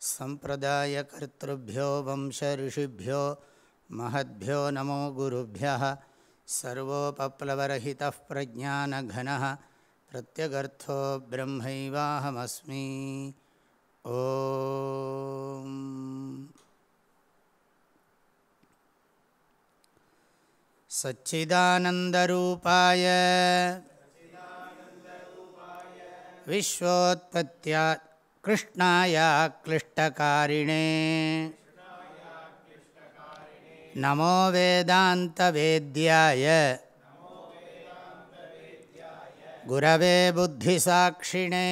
सम्प्रदायकर्तृभ्यो वंशऋषिभ्यो महद्भ्यो नमो गुरुभ्यः सर्वोपप्लवरहितः प्रज्ञानघनः प्रत्यगर्थो ब्रह्मैवाहमस्मि ॐ सच्चिदानन्दरूपाय विश्वोत्पत्त्या कृष्णाय क्लिष्टकारिणे। नमो वेदान्तवेद्याय। गुरवे बुद्धिसाक्षिणे।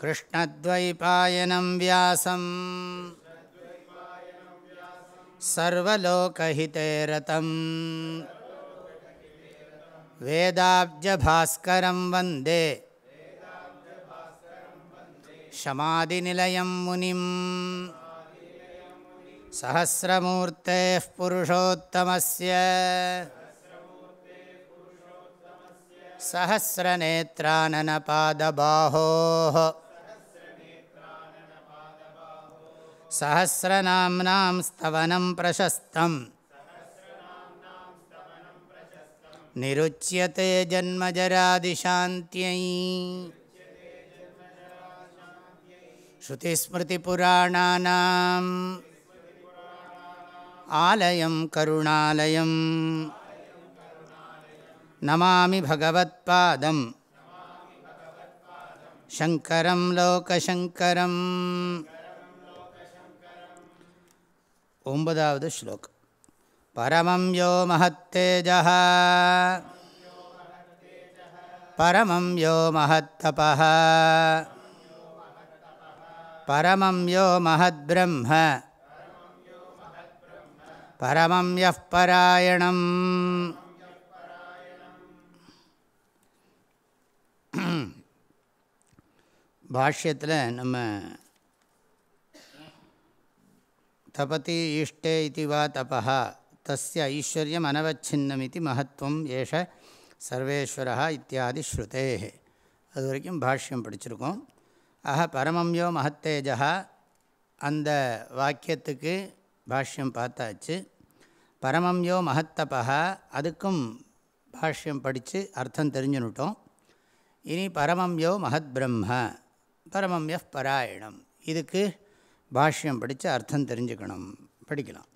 कृष्णद्वैपायनं व्यासम्। सर्वलोकहिते रतम्। वेदाब्जभास्करं वन्दे शमादिनिलयं मुनिम् सहस्रमूर्तेः पुरुषोत्तमस्य सहस्रनेत्राननपादबाहोः सहस्रनाम्नां स्तवनं प्रशस्तम् निरुच्यते जन्मजरादिशान्त्यै श्रुतिस्मृतिपुराणानाम् आलयं करुणालयं नमामि भगवत्पादं शङ्करं लोकशङ्करम् ஒன்பதாவது ஸ்லோகம் பரமம் யோ மகத்தேஜः பரமம் யோ மகத்தபः பரமம் யோ மகத்பிரம்ம. பரமம் யः பராயணம். பாஷ்யத்தில் நம்ம தபதி ஈஷ்டே இது வா தபா தஸ்ய ஐஸ்வர்யம் அனவச்சின்னம் இது மகத்துவம் ஏஷ சர்வேஸ்வரா இத்தியாதி ஸ்ருதே அது வரைக்கும் பாஷ்யம் படிச்சிருக்கோம். ஆக பரமம்யோ மகத்தேஜா அந்த வாக்கியத்துக்கு பாஷ்யம் பார்த்தாச்சு. பரமம்யோ மகத்தபா அதுக்கும் பாஷ்யம் படித்து அர்த்தம் தெரிஞ்சுனுட்டோம் இனி பரமம்யோ மகத் பிரம்ம பரமம்ய பராயணம். இதுக்கு பாஷ்யம் படித்து அர்த்தம் தெரிஞ்சுக்கணும். படிக்கலாம்.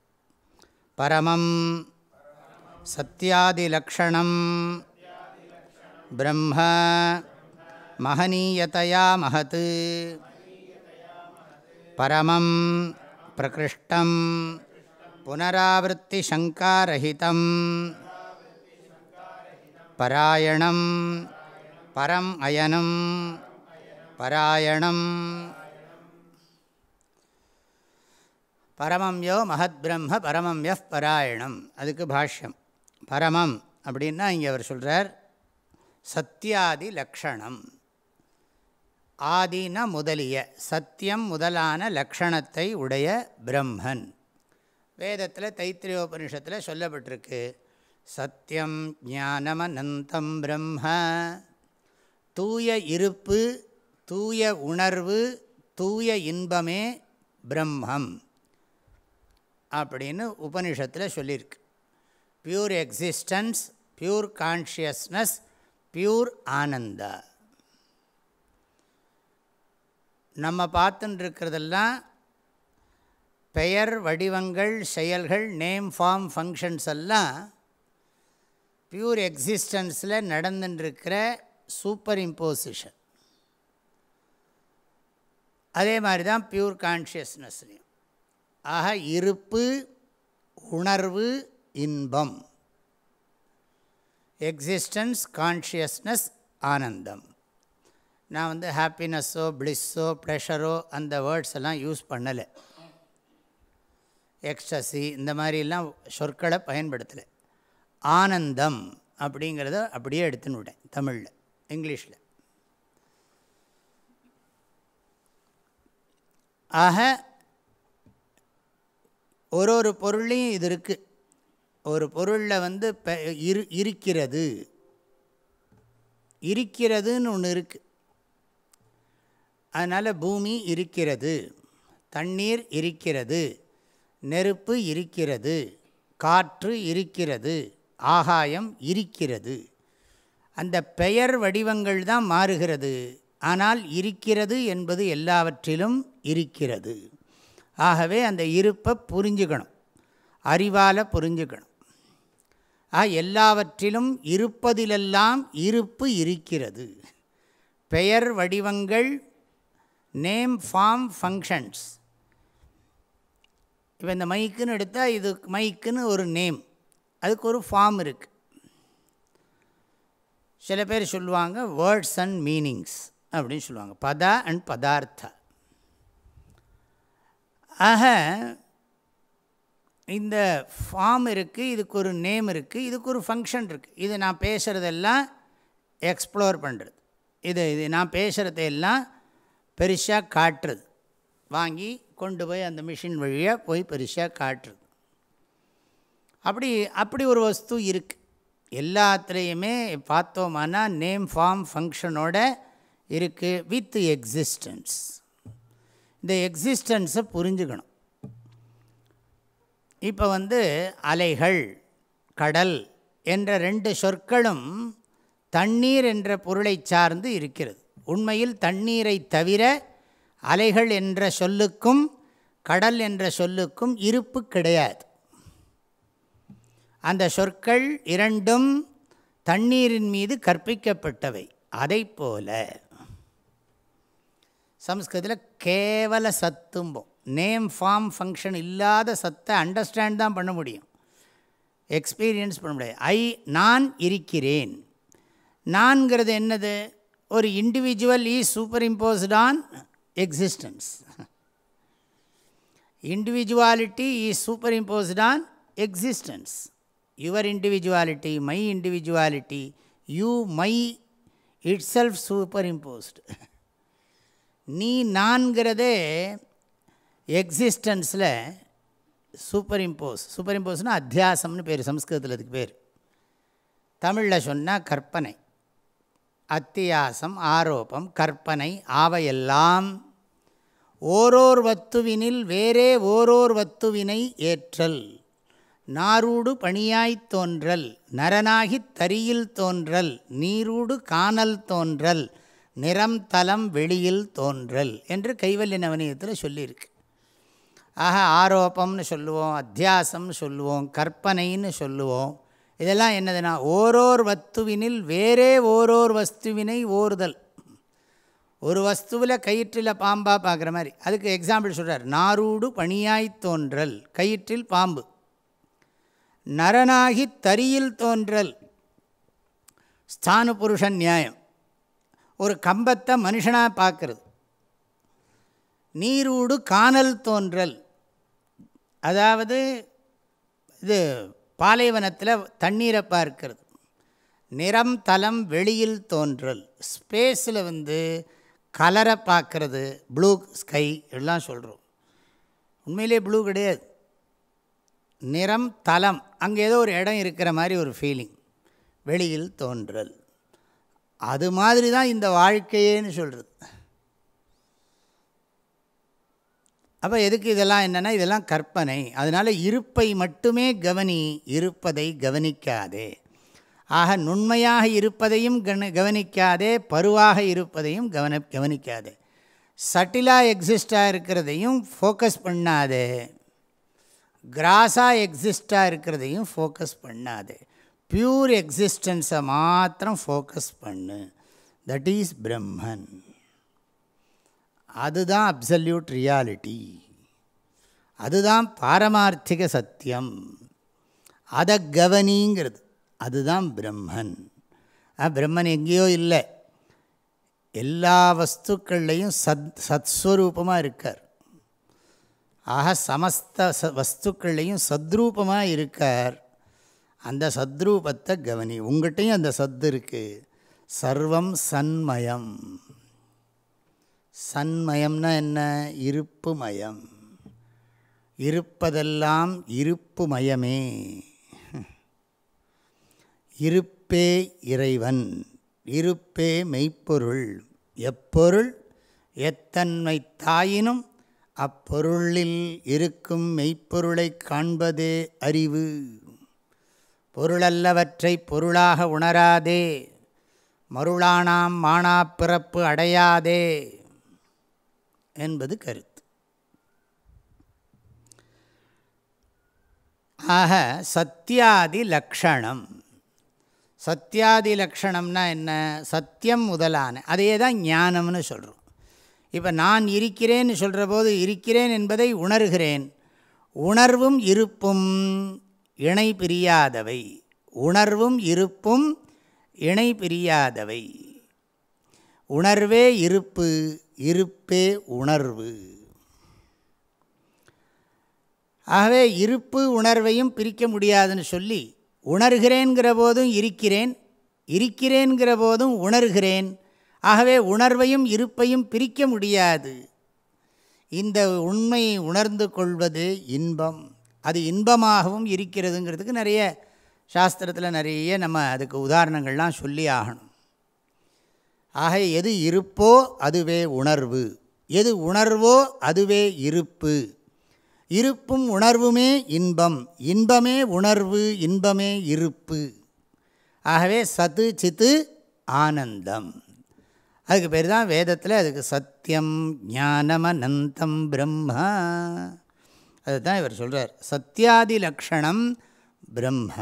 பரமம் சத்தியாதிலக்ஷணம் பிரம்ம மகனீயதையா மகத். பரமம் பிரகிருஷ்டம் புனராவருத்திசங்காரஹிதம். பராயணம் பரம் அயனம். பராயணம் பரமம் யோ மகத் பிரம்ம பரமம் எஃப் பராயணம். அதுக்கு பாஷ்யம். பரமம் அப்படின்னா இங்கே அவர் சொல்கிறார் சத்தியாதி லக்ஷணம். ஆதின முதலிய சத்தியம் முதலான லக்ஷணத்தை உடைய பிரம்மன். வேதத்தில் தைத்திரியோபனிஷத்தில் சொல்லப்பட்டிருக்கு. சத்தியம் ஞானமனந்தம் பிரம்ம. தூய இருப்பு தூய உணர்வு தூய இன்பமே பிரம்மம் அப்படின்னு உபனிஷத்தில் சொல்லியிருக்கு pure existence pure consciousness pure ananda. நம்ம பார்த்துட்டுருக்கிறதெல்லாம் பெயர் வடிவங்கள் செயல்கள் நேம் ஃபார்ம் ஃபங்க்ஷன்ஸ் எல்லாம் பியூர் எக்ஸிஸ்டன்ஸில் நடந்துட்டுருக்கிற சூப்பர் இம்போசிஷன் அதே மாதிரி தான் பியூர் கான்ஷியஸ்னஸ்லையும். ஆக இருப்பு உணர்வு இன்பம். எக்ஸிஸ்டன்ஸ் கான்ஷியஸ்னஸ் ஆனந்தம். நான் வந்து ஹாப்பினஸ்ஸோ ப்ளிஸ்ஸோ ப்ரெஷரோ அந்த வேர்ட்ஸ் எல்லாம் யூஸ் பண்ணலை. எக்ஸ்டசி இந்த மாதிரிலாம் சொற்களை பயன்படுத்தலை. ஆனந்தம் அப்படிங்கிறத அப்படியே எடுத்துன்னு விட்டேன் தமிழில் இங்கிலீஷில். ஆக ஒரு ஒரு பொருளையும் இது இருக்குது ஒரு பொருளில் வந்து இரு இருக்கிறது. இருக்கிறதுன்னு ஒன்று இருக்குது அதனால் பூமி இருக்கிறது தண்ணீர் இருக்கிறது நெருப்பு இருக்கிறது காற்று இருக்கிறது ஆகாயம் இருக்கிறது. அந்த பெயர் வடிவங்கள் தான் மாறுகிறது. ஆனால் இருக்கிறது என்பது எல்லாவற்றிலும் இருக்கிறது. ஆகவே அந்த இருப்பை புரிஞ்சுக்கணும். அறிவால் புரிஞ்சுக்கணும். ஆ எல்லாவற்றிலும் இருப்பதிலெல்லாம் இருப்பு இருக்கிறது. பெயர் வடிவங்கள் நேம் ஃபார்ம் ஃபங்க்ஷன்ஸ் இப்போ இந்த மைக்குன்னு எடுத்தால் இது மைக்குன்னு ஒரு நேம் அதுக்கு ஒரு ஃபார்ம் இருக்குது சில பேர் சொல்லுவாங்க வேர்ட்ஸ் அண்ட் மீனிங்ஸ் அப்படின்னு சொல்லுவாங்க. பதா அண்ட் பதார்த்தா. ஆக இந்த ஃபார்ம் இருக்குது இதுக்கு ஒரு நேம் இருக்குது இதுக்கு ஒரு ஃபங்க்ஷன் இருக்குது இது நான் பேசுகிறதெல்லாம் எக்ஸ்ப்ளோர் பண்ணுறது இது இது நான் பேசுகிறதெல்லாம் பெருசாக காட்டுறது. வாங்கி கொண்டு போய் அந்த மிஷின் வழியாக போய் பெருசாக காட்டுறது. அப்படி அப்படி ஒரு வஸ்து இருக்குது எல்லாத்துலேயுமே பார்த்தோமானா நேம் ஃபார்ம் ஃபங்க்ஷனோட இருக்குது வித் எக்ஸிஸ்டன்ஸ் இந்த எக்ஸிஸ்டன்ஸை புரிஞ்சுக்கணும். இப்போ வந்து அலைகள் கடல் என்ற ரெண்டு சொற்களும் தண்ணீர் என்ற பொருளை சார்ந்து இருக்கிறது. உண்மையில் தண்ணீரை தவிர அலைகள் என்ற சொல்லுக்கும் கடல் என்ற சொல்லுக்கும் இருப்பு கிடையாது. அந்த சொற்கள் இரண்டும் தண்ணீரின் மீது கற்பிக்கப்பட்டவை. அதை போல சம்ஸ்கிருதத்தில் கேவல சத்தும்போம். நேம் ஃபார்ம் ஃபங்க்ஷன் இல்லாத சத்தை அண்டர்ஸ்டாண்ட் தான் பண்ண முடியும். எக்ஸ்பீரியன்ஸ் பண்ண முடியாது. ஐ நான் இருக்கிறேன். நான்கிறது என்னது? ஒரு individual is superimposed on existence individuality is superimposed on existence your individuality my individuality you my itself superimposed நீ நான்கிறதே எக்ஸிஸ்டன்ஸில் சூப்பர் இம்போஸ் சூப்பர் இம்போஸ்னால் அத்தியாசம்னு பேர் சம்ஸ்கிருதத்தில் அதுக்கு பேர். தமிழில் சொன்னால் கற்பனை. அத்தியாசம் ஆரோப்பம் கற்பனை ஆவையெல்லாம் ஓரோர் வத்துவினில் வேறே ஓரோர் வத்துவினை ஏற்றல். நாரூடு பணியாய்த் தோன்றல் நரனாகித் தரியில் தோன்றல் நீரூடு காணல் தோன்றல் நிறம் தலம் வெளியில் தோன்றல் என்று கைவல்ய நவனியத்தில் சொல்லியிருக்கு. ஆக ஆரோப்பம்னு சொல்லுவோம் அத்தியாசம்னு சொல்லுவோம் கற்பனைன்னு சொல்லுவோம். இதெல்லாம் என்னதுன்னா ஓரோர் வத்துவினில் வேறே ஓரோர் வஸ்துவினை ஓறுதல். ஒரு வஸ்துவில் கயிற்றில் பாம்பாக பார்க்குற மாதிரி. அதுக்கு எக்ஸாம்பிள் சொல்கிறார் நாரூடு பணியாய் தோன்றல் கயிற்றில் பாம்பு. நரனாகி தரியில் தோன்றல் ஸ்தானு புருஷன் நியாயம். ஒரு கம்பத்தை மனுஷனாக பார்க்குறது நீரூடு காணல் தோன்றல். அதாவது இது பாலைவனத்தில் தண்ணீரை பார்க்கிறது. நிறம் தலம் வெளியில் தோன்றல். ஸ்பேஸில் வந்து கலரை பார்க்குறது. ப்ளூ ஸ்கை எல்லாம் சொல்கிறோம் உண்மையிலே ப்ளூ கிடையாது. நிறம் தலம் அங்கே ஏதோ ஒரு இடம் இருக்கிற மாதிரி ஒரு ஃபீலிங் வெளியில் தோன்றல். அது மாதிரி தான் இந்த வாழ்க்கையேன்னு சொல்கிறது அப்போ எதுக்கு இதெல்லாம் என்னென்னா இதெல்லாம் கற்பனை. அதனால் இருப்பை மட்டுமே கவனி இருப்பதை கவனிக்காதே. ஆக நுண்மையாக இருப்பதையும் கன கவனிக்காதே பருவாக இருப்பதையும் கவன கவனிக்காதே. சட்டிலாக எக்ஸிஸ்டாக இருக்கிறதையும் ஃபோக்கஸ் பண்ணாதே. கிராஸாக எக்ஸிஸ்டாக இருக்கிறதையும் ஃபோக்கஸ் பண்ணாதே. பியூர் எக்ஸிஸ்டன்ஸை மாத்திரம் ஃபோக்கஸ் பண்ணு. That is Brahman. அதுதான் அப்சல்யூட் ரியாலிட்டி அதுதான் பாரமார்த்திக சத்தியம். அதை கவனிங்கிறது. அதுதான் பிரம்மன். பிரம்மன் எங்கேயோ இல்லை. எல்லா வஸ்துக்கள்லேயும் சத் சத்ஸ்வரூபமாக இருக்கார். ஆக சமஸ்த ச வஸ்துக்கள்லேயும் சத்ரூபமாக இருக்கார். அந்த சத்ரூபத்தை கவனி. உங்கள்கிட்டையும் அந்த சத்து இருக்குது சர்வம் சன்மயம். சன்மயம்னா என்ன? இருப்பு மயம் இருப்பதெல்லாம் இருப்பு மயமே இருப்பே இறைவன் இருப்பே மெய்ப்பொருள். எப்பொருள்? எத்தன்மை தாயினும் அப்பொருளில் இருக்கும் மெய்ப்பொருளை காண்பதே அறிவு. பொருளல்லவற்றை பொருளாக உணராதே. மருளானாம் மானா பிறப்பு அடையாதே. என்பது கருத்து. ஆக சத்தியாதி லக்ஷணம். சத்தியாதி லக்ஷணம்னா என்ன? சத்தியம் முதலான. அதே தான் ஞானம்னு சொல்கிறோம் இப்போ நான் இருக்கிறேன்னு சொல்கிற போது இருக்கிறேன் என்பதை உணர்கிறேன். உணர்வும் இருப்பும் இணை பிரியாதவை. உணர்வும் இருப்பும் இணை பிரியாதவை. உணர்வே இருப்பு இருப்பே உணர்வு. ஆகவே இருப்பு உணர்வையும் பிரிக்க முடியாதுன்னு சொல்லி உணர்கிறேன்கிற போதும் இருக்கிறேன் இருக்கிறேன்கிற போதும் உணர்கிறேன். ஆகவே உணர்வையும் இருப்பையும் பிரிக்க முடியாது. இந்த உண்மையை உணர்ந்து கொள்வது இன்பம். அது இன்பமாகவும் இருக்கிறதுங்கிறதுக்கு நிறைய சாஸ்திரத்தில் நிறைய நம்ம அதுக்கு உதாரணங்கள்லாம் சொல்லி ஆகணும். ஆக எது இருப்போ அதுவே உணர்வு. எது உணர்வோ அதுவே இருப்பு. இருப்பும் உணர்வுமே இன்பம். இன்பமே உணர்வு இன்பமே இருப்பு. ஆகவே சத்து சித்து ஆனந்தம். அதுக்கு பேர் தான் வேதத்தில் அதுக்கு சத்தியம் ஞானமனந்தம் பிரம்மா. அதுதான் இவர் சொல்கிறார் சத்தியாதி லக்ஷணம் பிரம்ம.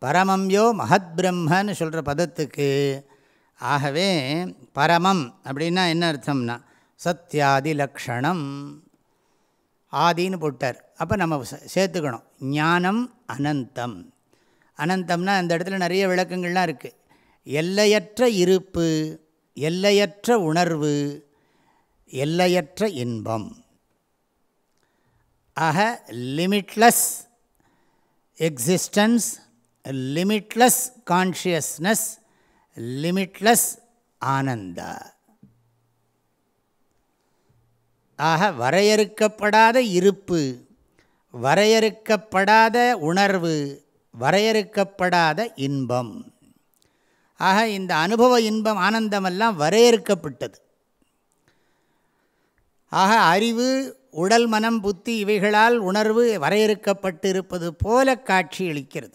பரமம்யோ மகத் பிரம்மன்னு சொல்கிற பதத்துக்கு ஆகவே பரமம் அப்படின்னா என்ன அர்த்தம்னா சத்தியாதி லக்ஷணம் ஆதின்னு போட்டார். அப்போ நம்ம சேர்த்துக்கணும். ஞானம் அனந்தம். அனந்தம்னா அந்த இடத்துல நிறைய விளக்கங்கள்லாம் இருக்குது எல்லையற்ற இருப்பு எல்லையற்ற உணர்வு எல்லையற்ற இன்பம். ஆக limitless existence limitless consciousness limitless ananda. ஆக வரையறுக்கப்படாத இருப்பு வரையறுக்கப்படாத உணர்வு வரையறுக்கப்படாத இன்பம். ஆக இந்த அனுபவ இன்பம் ஆனந்தமெல்லாம் வரையறுக்கப்பட்டது. ஆக அறிவு உடல் மனம் புத்தி இவைகளால் உணர்வு வரையறுக்கப்பட்டிருப்பது போல காட்சியளிக்கிறது.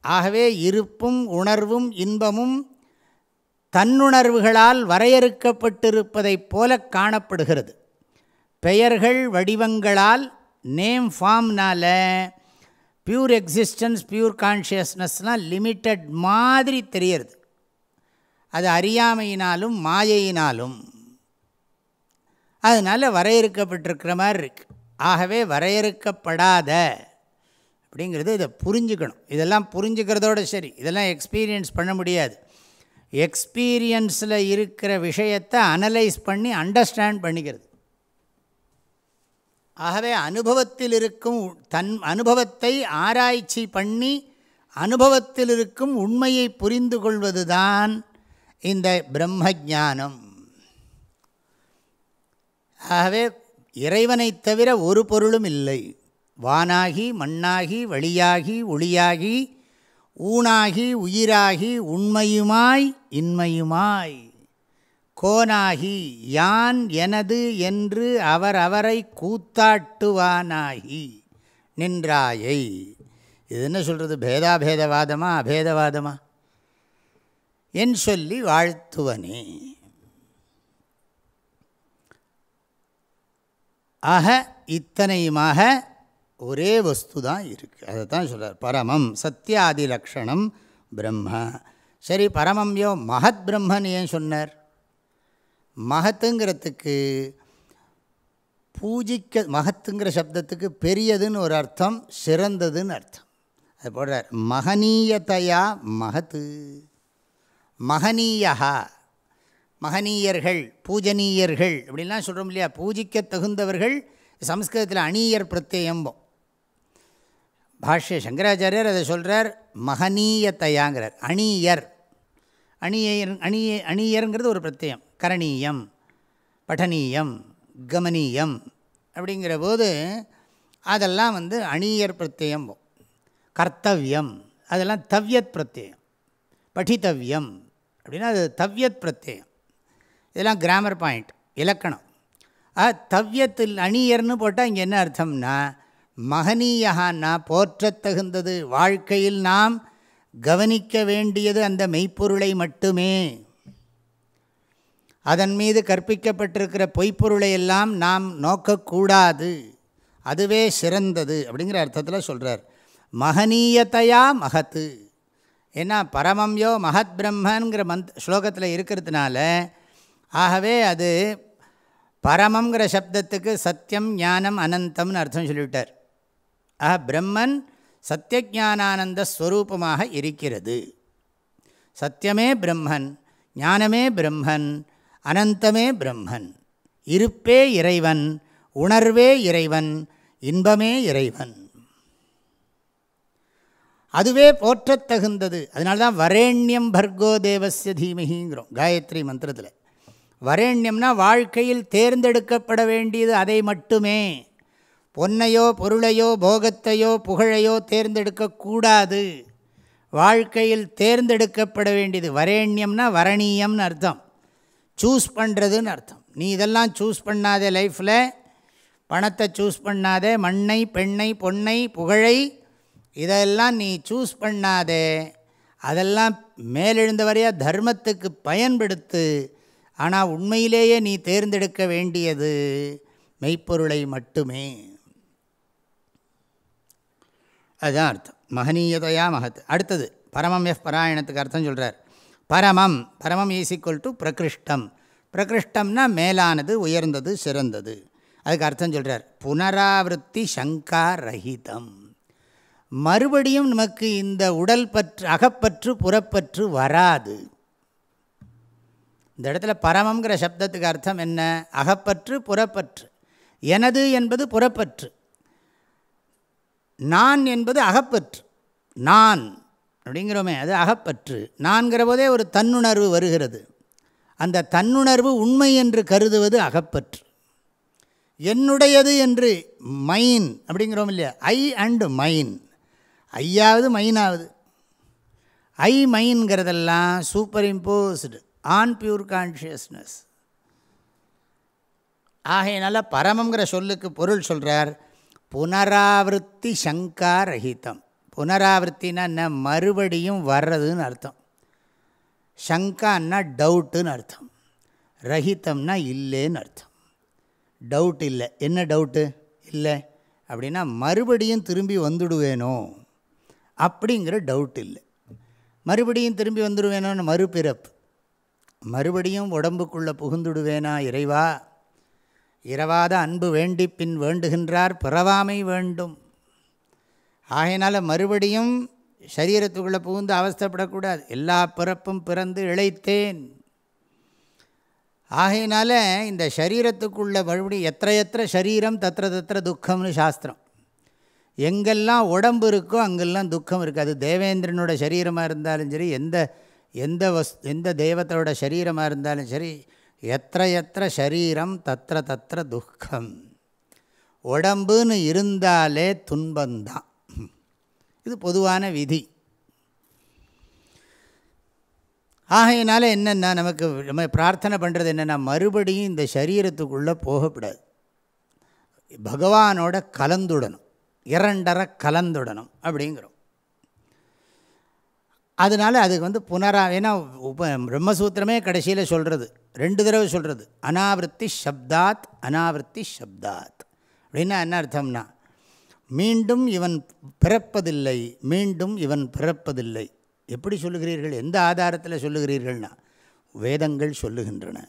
ஆகவே இருப்பும் உணர்வும் இன்பமும் தன்னுணர்வுகளால் வரையறுக்கப்பட்டிருப்பதைப் போல காணப்படுகிறது. பெயர்கள் வடிவங்களால் நேம் ஃபார்ம்னால் பியூர் எக்ஸிஸ்டன்ஸ் பியூர் கான்ஷியஸ்னஸ்னால் லிமிட்டட் மாதிரி தெரியறது அது அறியாமையினாலும் மாயையினாலும். அதனால் வரையறுக்கப்பட்டிருக்கிற மாதிரி இருக்கு. ஆகவே வரையறுக்கப்படாத அப்படிங்கிறது இதை புரிஞ்சுக்கணும். இதெல்லாம் புரிஞ்சுக்கிறதோட சரி. இதெல்லாம் எக்ஸ்பீரியன்ஸ் பண்ண முடியாது. எக்ஸ்பீரியன்ஸில் இருக்கிற விஷயத்தை அனலைஸ் பண்ணி அண்டர்ஸ்டாண்ட் பண்ணிக்கிறது. ஆகவே அனுபவத்தில் இருக்கும் தன் அனுபவத்தை ஆராய்ச்சி பண்ணி அனுபவத்தில் இருக்கும் உண்மையை புரிந்து கொள்வது தான் இந்த பிரம்ம ஜானம் ஆகவே இறைவனைத் தவிர ஒரு பொருளும் இல்லை. வானாகி மண்ணாகி வழியாகி ஒளியாகி ஊனாகி உயிராகி உண்மையுமாய் இன்மையுமாய். கோனாகி யான் எனது என்று அவர் அவரை கூத்தாட்டுவானாகி. நின்றாயை. இது என்ன சொல்கிறது பேதாபேதவாதமா அபேதவாதமா? என் சொல்லி வாழ்த்துவனே. ஆக இத்தனையுமாக ஒரே வஸ்து தான் இருக்குது அதை தான் சொல்கிறார் பரமம் சத்தியாதி லக்ஷணம் பிரம்ம. சரி பரமம் யோ மகத் பிரம்மன் ஏன் சொன்னார்? மகத்துங்கிறதுக்கு பூஜிக்க மகத்துங்கிற சப்தத்துக்கு பெரியதுன்னு ஒரு அர்த்தம் சிறந்ததுன்னு அர்த்தம். அது போடுறார் மகனீயத்தையா மகத்து. மகனீயா மகனீயர்கள் பூஜனீயர்கள் அப்படின்லாம் சொல்கிறோம் இல்லையா? பூஜிக்க தகுந்தவர்கள் சம்ஸ்கிருதத்தில் அணியர் பிரத்யம்போம் பாஷ்ய சங்கராச்சாரியர் அதை சொல்கிறார் மகனீயத்தையாங்கிறார் அணியர். அணியர் அணிய அணியருங்கிறது ஒரு பிரத்யம். கரணீயம் பఠனீயம் கமனீயம் அப்படிங்கிற போது அதெல்லாம் வந்து அணியர் பிரத்யம். கர்த்தவியம் அதெல்லாம் தவ்யத் பிரத்யம். படித்தவியம் அப்படின்னா அது தவ்யத் பிரத்யம். இதெல்லாம் கிராமர் பாயிண்ட் இலக்கணம். ஆ தவ்யத்தில் அணியர்னு போட்டால் இங்கே என்ன அர்த்தம்னா மகனீயகான்னா போற்றத்தகுந்தது வாழ்க்கையில் நாம் கவனிக்க வேண்டியது அந்த மெய்ப்பொருளை மட்டுமே. அதன் மீது கற்பிக்கப்பட்டிருக்கிற பொய்ப்பொருளை எல்லாம் நாம் நோக்கக்கூடாது அதுவே சிறந்தது அப்படிங்கிற அர்த்தத்தில் சொல்கிறார் மகனீயத்தையா மகத்து. ஏன்னா பரமம்யோ மகத் பிரம்மங்கிற மந்த் ஸ்லோகத்தில் இருக்கிறதுனால ஆகவே அது பரமங்கிற சப்தத்துக்கு சத்தியம் ஞானம் அனந்தம்னு அர்த்தம் சொல்லிவிட்டார். ஆக பிரம்மன் சத்தியஜானானந்த ஸ்வரூபமாக இருக்கிறது. சத்தியமே பிரம்மன் ஞானமே பிரம்மன் அனந்தமே பிரம்மன். இருப்பே இறைவன் உணர்வே இறைவன் இன்பமே இறைவன். அதுவே போற்றத்தகுந்தது அதனால தான் வரேண்யம் பர்கோ தேவசிய தீமகிங்கிறோம் காயத்ரி மந்திரத்தில். வரேண்யம்னா வாழ்க்கையில் தேர்ந்தெடுக்கப்பட வேண்டியது அதை மட்டுமே. பொன்னையோ பொருளையோ போகத்தையோ புகழையோ தேர்ந்தெடுக்கக்கூடாது. வாழ்க்கையில் தேர்ந்தெடுக்கப்பட வேண்டியது வரேண்யம்னா வரணியம்னு அர்த்தம். சூஸ் பண்ணுறதுன்னு அர்த்தம். நீ இதெல்லாம் சூஸ் பண்ணாதே லைஃப்பில் பணத்தை சூஸ் பண்ணாதே. மண்ணை பெண்ணை பொன்னை புகழை இதெல்லாம் நீ சூஸ் பண்ணாதே. அதெல்லாம் மேலெழுந்த வரையாக தர்மத்துக்கு பயன்படுத்து. ஆனால் உண்மையிலேயே நீ தேர்ந்தெடுக்க வேண்டியது மெய்ப்பொருளை மட்டுமே. அதுதான் அர்த்தம். மகனீயதையா மகத் அடுத்தது பரமம் எஃப் பராயணத்துக்கு அர்த்தம் சொல்கிறார் பரமம் பரமம் ஈஸ் ஈக்குவல் டு பிரகிருஷ்டம். பிரகிருஷ்டம்னா மேலானது உயர்ந்தது சிறந்தது. அதுக்கு அர்த்தம் சொல்கிறார் புனராவருத்தி சங்கா ரஹிதம். மறுபடியும் நமக்கு இந்த உடல் பற்று அகப்பற்று புறப்பற்று வராது. இந்த இடத்துல பரமங்கிற சப்தத்துக்கு அர்த்தம் என்ன? அகப்பற்று புறப்பற்று. எனது என்பது புறப்பற்று. நான் என்பது அகப்பற்று. நான் அப்படிங்கிறோமே அது அகப்பற்று. நான்கிற போதே ஒரு தன்னுணர்வு வருகிறது. அந்த தன்னுணர்வு உண்மை என்று கருதுவது அகப்பற்று. என்னுடையது என்று மைன் அப்படிங்கிறோம் இல்லையா? I and mine. ஐயாவது மைனாவது. ஐ மைன்கிறதெல்லாம் superimposed on pure consciousness ஆகையினால பரமங்கிற சொல்லுக்கு பொருள் சொல்கிறார் புனராவருத்தி சங்கா ரஹிதம் புனராவருத்தின்னா என்ன? மறுபடியும் வர்றதுன்னு அர்த்தம். சங்கான்னா டவுட்டுன்னு அர்த்தம். ரஹிதம்னா இல்லைன்னு அர்த்தம். டவுட் இல்லை. என்ன டவுட்டு? இல்லை. அப்படின்னா மறுபடியும் திரும்பி வந்துடுவேனோ? அப்படிங்கிற டவுட் இல்லை. மறுபடியும் திரும்பி வந்துடுவேனோன்னு மறுபிறப்பு. மறுபடியும் உடம்புக்குள்ளே புகுந்துடுவேனா இறைவா? இரவாத அன்பு வேண்டி பின் வேண்டுகின்றார் பிறவாமை வேண்டும். ஆகையினால் மறுபடியும் சரீரத்துக்குள்ளே புகுந்து அவஸ்தப்படக்கூடாது. எல்லா பிறப்பும் பிறந்து இழைத்தேன். ஆகையினால இந்த சரீரத்துக்குள்ள மறுபடியும் எத்த எத்த சரீரம் தத்திர தத்திர துக்கம்னு சாஸ்திரம். எங்கெல்லாம் உடம்பு இருக்கோ அங்கெல்லாம் துக்கம் இருக்குது அது தேவேந்திரனோட சரீரமாக இருந்தாலும் சரி எந்த எந்த வஸ் எந்த தெய்வத்தோட சரீரமாக இருந்தாலும் சரி எத்த எத்த சரீரம் தத்திர தத்திர துக்கம். உடம்புன்னு இருந்தாலே துன்பந்தான். இது பொதுவான விதி. ஆகையினால என்னென்னா நமக்கு நம்ம பிரார்த்தனை பண்ணுறது என்னென்னா மறுபடியும் இந்த சரீரத்துக்குள்ளே போகக்கூடாது. பகவானோட கலந்துடணும். இரண்டரை கலந்துடணும் அப்படிங்கிறோம். அதனால் அதுக்கு வந்து புனரா ஏன்னா உப பிரம்மசூத்திரமே கடைசியில் சொல்கிறது ரெண்டு தடவை சொல்கிறது அனாவிருத்தி சப்தாத் அனாவிருத்தி சப்தாத். அப்படின்னா என்ன அர்த்தம்னா மீண்டும் இவன் பிறப்பதில்லை மீண்டும் இவன் பிறப்பதில்லை. எப்படி சொல்லுகிறீர்கள்? எந்த ஆதாரத்தில் சொல்லுகிறீர்கள்னா வேதங்கள் சொல்லுகின்றன.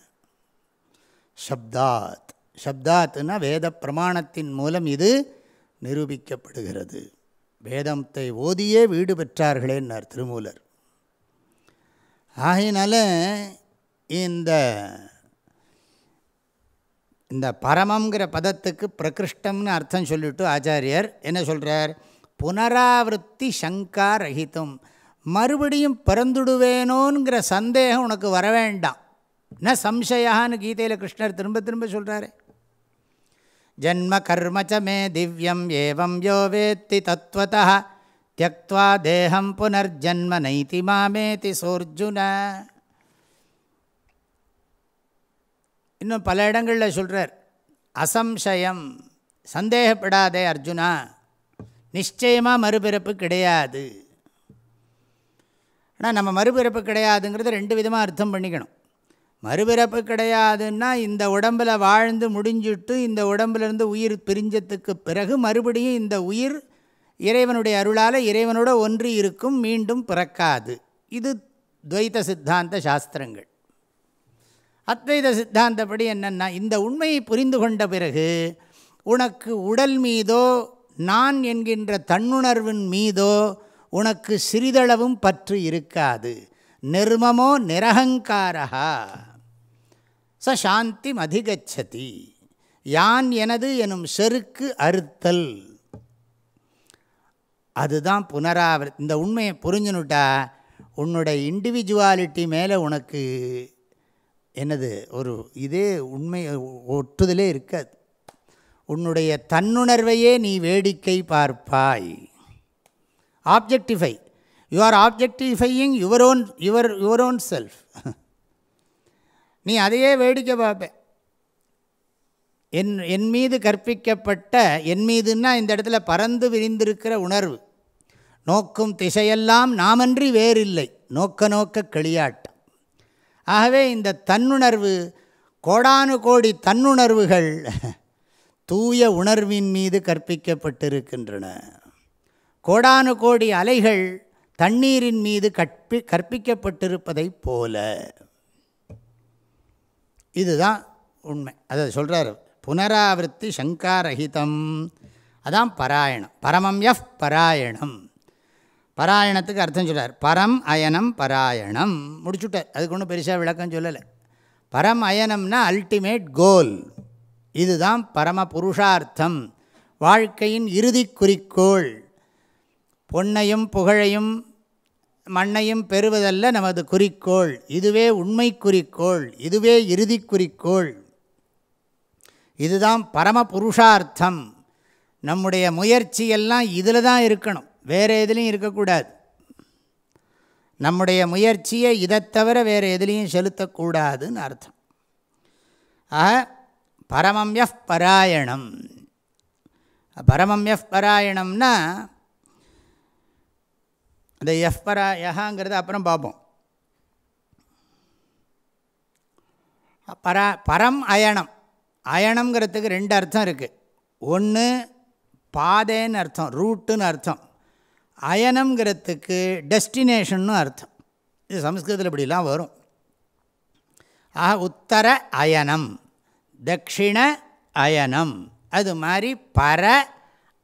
சப்தாத். சப்தாத்னா வேத பிரமாணத்தின் மூலம் இது நிரூபிக்கப்படுகிறது. வேதத்தை ஓதியே வீடு பெற்றார்களேன்னார் திருமூலர். ஆகையினால இந்த இந்த பரமங்கிற பதத்துக்கு பிரகிருஷ்டம்னு அர்த்தம் சொல்லிவிட்டு ஆச்சாரியர் என்ன சொல்கிறார் புனராவருத்தி சங்கா ரஹிதம் மறுபடியும் பிறந்துடுவேனோங்கிற சந்தேகம் உனக்கு வர வேண்டாம். ந சம்சயான்னு கீதையில் கிருஷ்ணர் திரும்ப திரும்ப சொல்கிறாரு ஜன்ம கர்மச்ச மே திவ்யம் ஏவம் யோ வேத்தி தத்வத. தியக்வா தேகம் புனர்ஜன்ம நைத்தி மாமேதி சோர்ஜுன. இன்னும் பல இடங்களில் சொல்கிறார் அசம்சயம் சந்தேகப்படாதே அர்ஜுனா நிச்சயமாக மறுபிறப்பு கிடையாது. ஆனால் நம்ம மறுபிறப்பு கிடையாதுங்கிறத ரெண்டு விதமாக அர்த்தம் பண்ணிக்கணும். மறுபிறப்பு கிடையாதுன்னா இந்த உடம்பில் வாழ்ந்து முடிஞ்சுட்டு இந்த உடம்புலேருந்து உயிர் பிரிஞ்சத்துக்கு பிறகு மறுபடியும் இந்த உயிர் இறைவனுடைய அருளால் இறைவனோட ஒன்று இருக்கும் மீண்டும் பிறக்காது. இது துவைத்த சித்தாந்த சாஸ்திரங்கள். அத்வைத சித்தாந்தப்படி என்னென்னா இந்த உண்மையை புரிந்து கொண்ட பிறகு உனக்கு உடல் மீதோ நான் என்கின்ற தன்னுணர்வின் மீதோ உனக்கு சிறிதளவும் பற்று இருக்காது. நிர்மமோ நிரகங்காரா ச சாந்தி அதிகச்சதி. யான் எனது எனும் செருக்கு அறுத்தல். அதுதான் புனராவர் இந்த உண்மையை புரிஞ்சுனுட்டா உன்னுடைய இண்டிவிஜுவாலிட்டி மேலே உனக்கு என்னது ஒரு இதே உண்மை ஒட்டுதலே இருக்காது. உன்னுடைய தன்னுணர்வையே நீ வேடிக்கை பார்ப்பாய். Objectify you are objectifying your own your your own self நீ அதையே வேடிக்கை பார்ப்ப. என் என் மீது கற்பிக்கப்பட்ட என் மீதுன்னா இந்த இடத்துல பறந்து விரிந்திருக்கிற உணர்வு. நோக்கும் திசையெல்லாம் நாமன்றி வேறில்லை. நோக்க நோக்க களியாட்டம் ஆகவே இந்த தன்னுணர்வு கோடானு கோடி தன்னுணர்வுகள் தூய உணர்வின் மீது கற்பிக்கப்பட்டிருக்கின்றன. கோடானு கோடி அலைகள் தண்ணீரின் மீது கற்பி கற்பிக்கப்பட்டிருப்பதைப் போல. இதுதான் உண்மை. அதை சொல்கிறார் புனராவர்த்தி சங்காரஹிதம். அதான் பராயணம். பரமம் எஃப் பராயணம். பராயணத்துக்கு அர்த்தம் சொல்கிறார் பரம் அயனம் பராயணம். முடிச்சுட்டார். அதுக்கு ஒன்றும் பெருசாக விளக்கம் சொல்லலை. பரம் அயனம்னா அல்டிமேட் கோல் இதுதான் பரம புருஷார்த்தம். வாழ்க்கையின் இறுதி குறிக்கோள். பொன்னையும் புகழையும் மண்ணையும் பெறுவதல்ல நமது குறிக்கோள். இதுவே உண்மை குறிக்கோள். இதுவே இறுதி குறிக்கோள். இதுதான் பரம புருஷார்த்தம். நம்முடைய முயற்சியெல்லாம் இதில் தான் இருக்கணும். வேறு எதுலேயும் இருக்கக்கூடாது. நம்முடைய முயற்சியை இதை தவிர வேறு எதுலேயும் செலுத்தக்கூடாதுன்னு அர்த்தம். ஆக பரமம் எஃப் பராயணம். பரமம் எஃப் பராயணம்னா இந்த எஃப் பரா யஹாங்கிறத அப்புறம் பார்ப்போம் பரா பரம் அயணம். அயணங்கிறதுக்கு ரெண்டு அர்த்தம் இருக்குது ஒன்று பாதைன்னு அர்த்தம் ரூட்டுன்னு அர்த்தம். அயனம்ங்கிறதுக்கு டெஸ்டினேஷன்னு அர்த்தம். இது சம்ஸ்கிருதத்தில் இப்படிலாம் வரும். ஆக உத்தர அயனம் தக்ஷிண அயனம் அது மாதிரி பர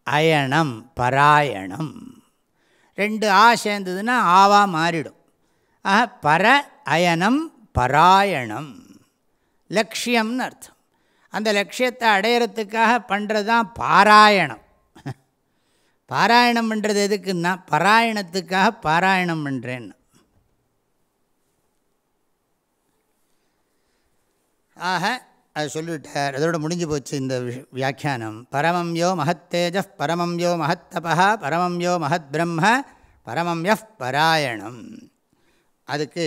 அயனம் பராயணம். ரெண்டு ஆ சேர்ந்ததுன்னா ஆவா மாறிடும். ஆக பர அயனம் பராயணம். லட்சியம்னு அர்த்தம். அந்த லட்சியத்தை அடையிறதுக்காக பண்ணுறது தான் பாராயணம். பாராயணம் பண்ணுறது எதுக்குன்னா பாராயணத்துக்காக பாராயணம் பண்ணுறேன்னு ஆக அது சொல்லிவிட்டார். அதோட முடிஞ்சு போச்சு இந்த வியாக்கியானம். பரமம் யோ மகத்தேஜ பரமம் யோ மகத்தபா பரமம் யோ மகத் பிரம்ம பரமம் யஃப் பராயணம். அதுக்கு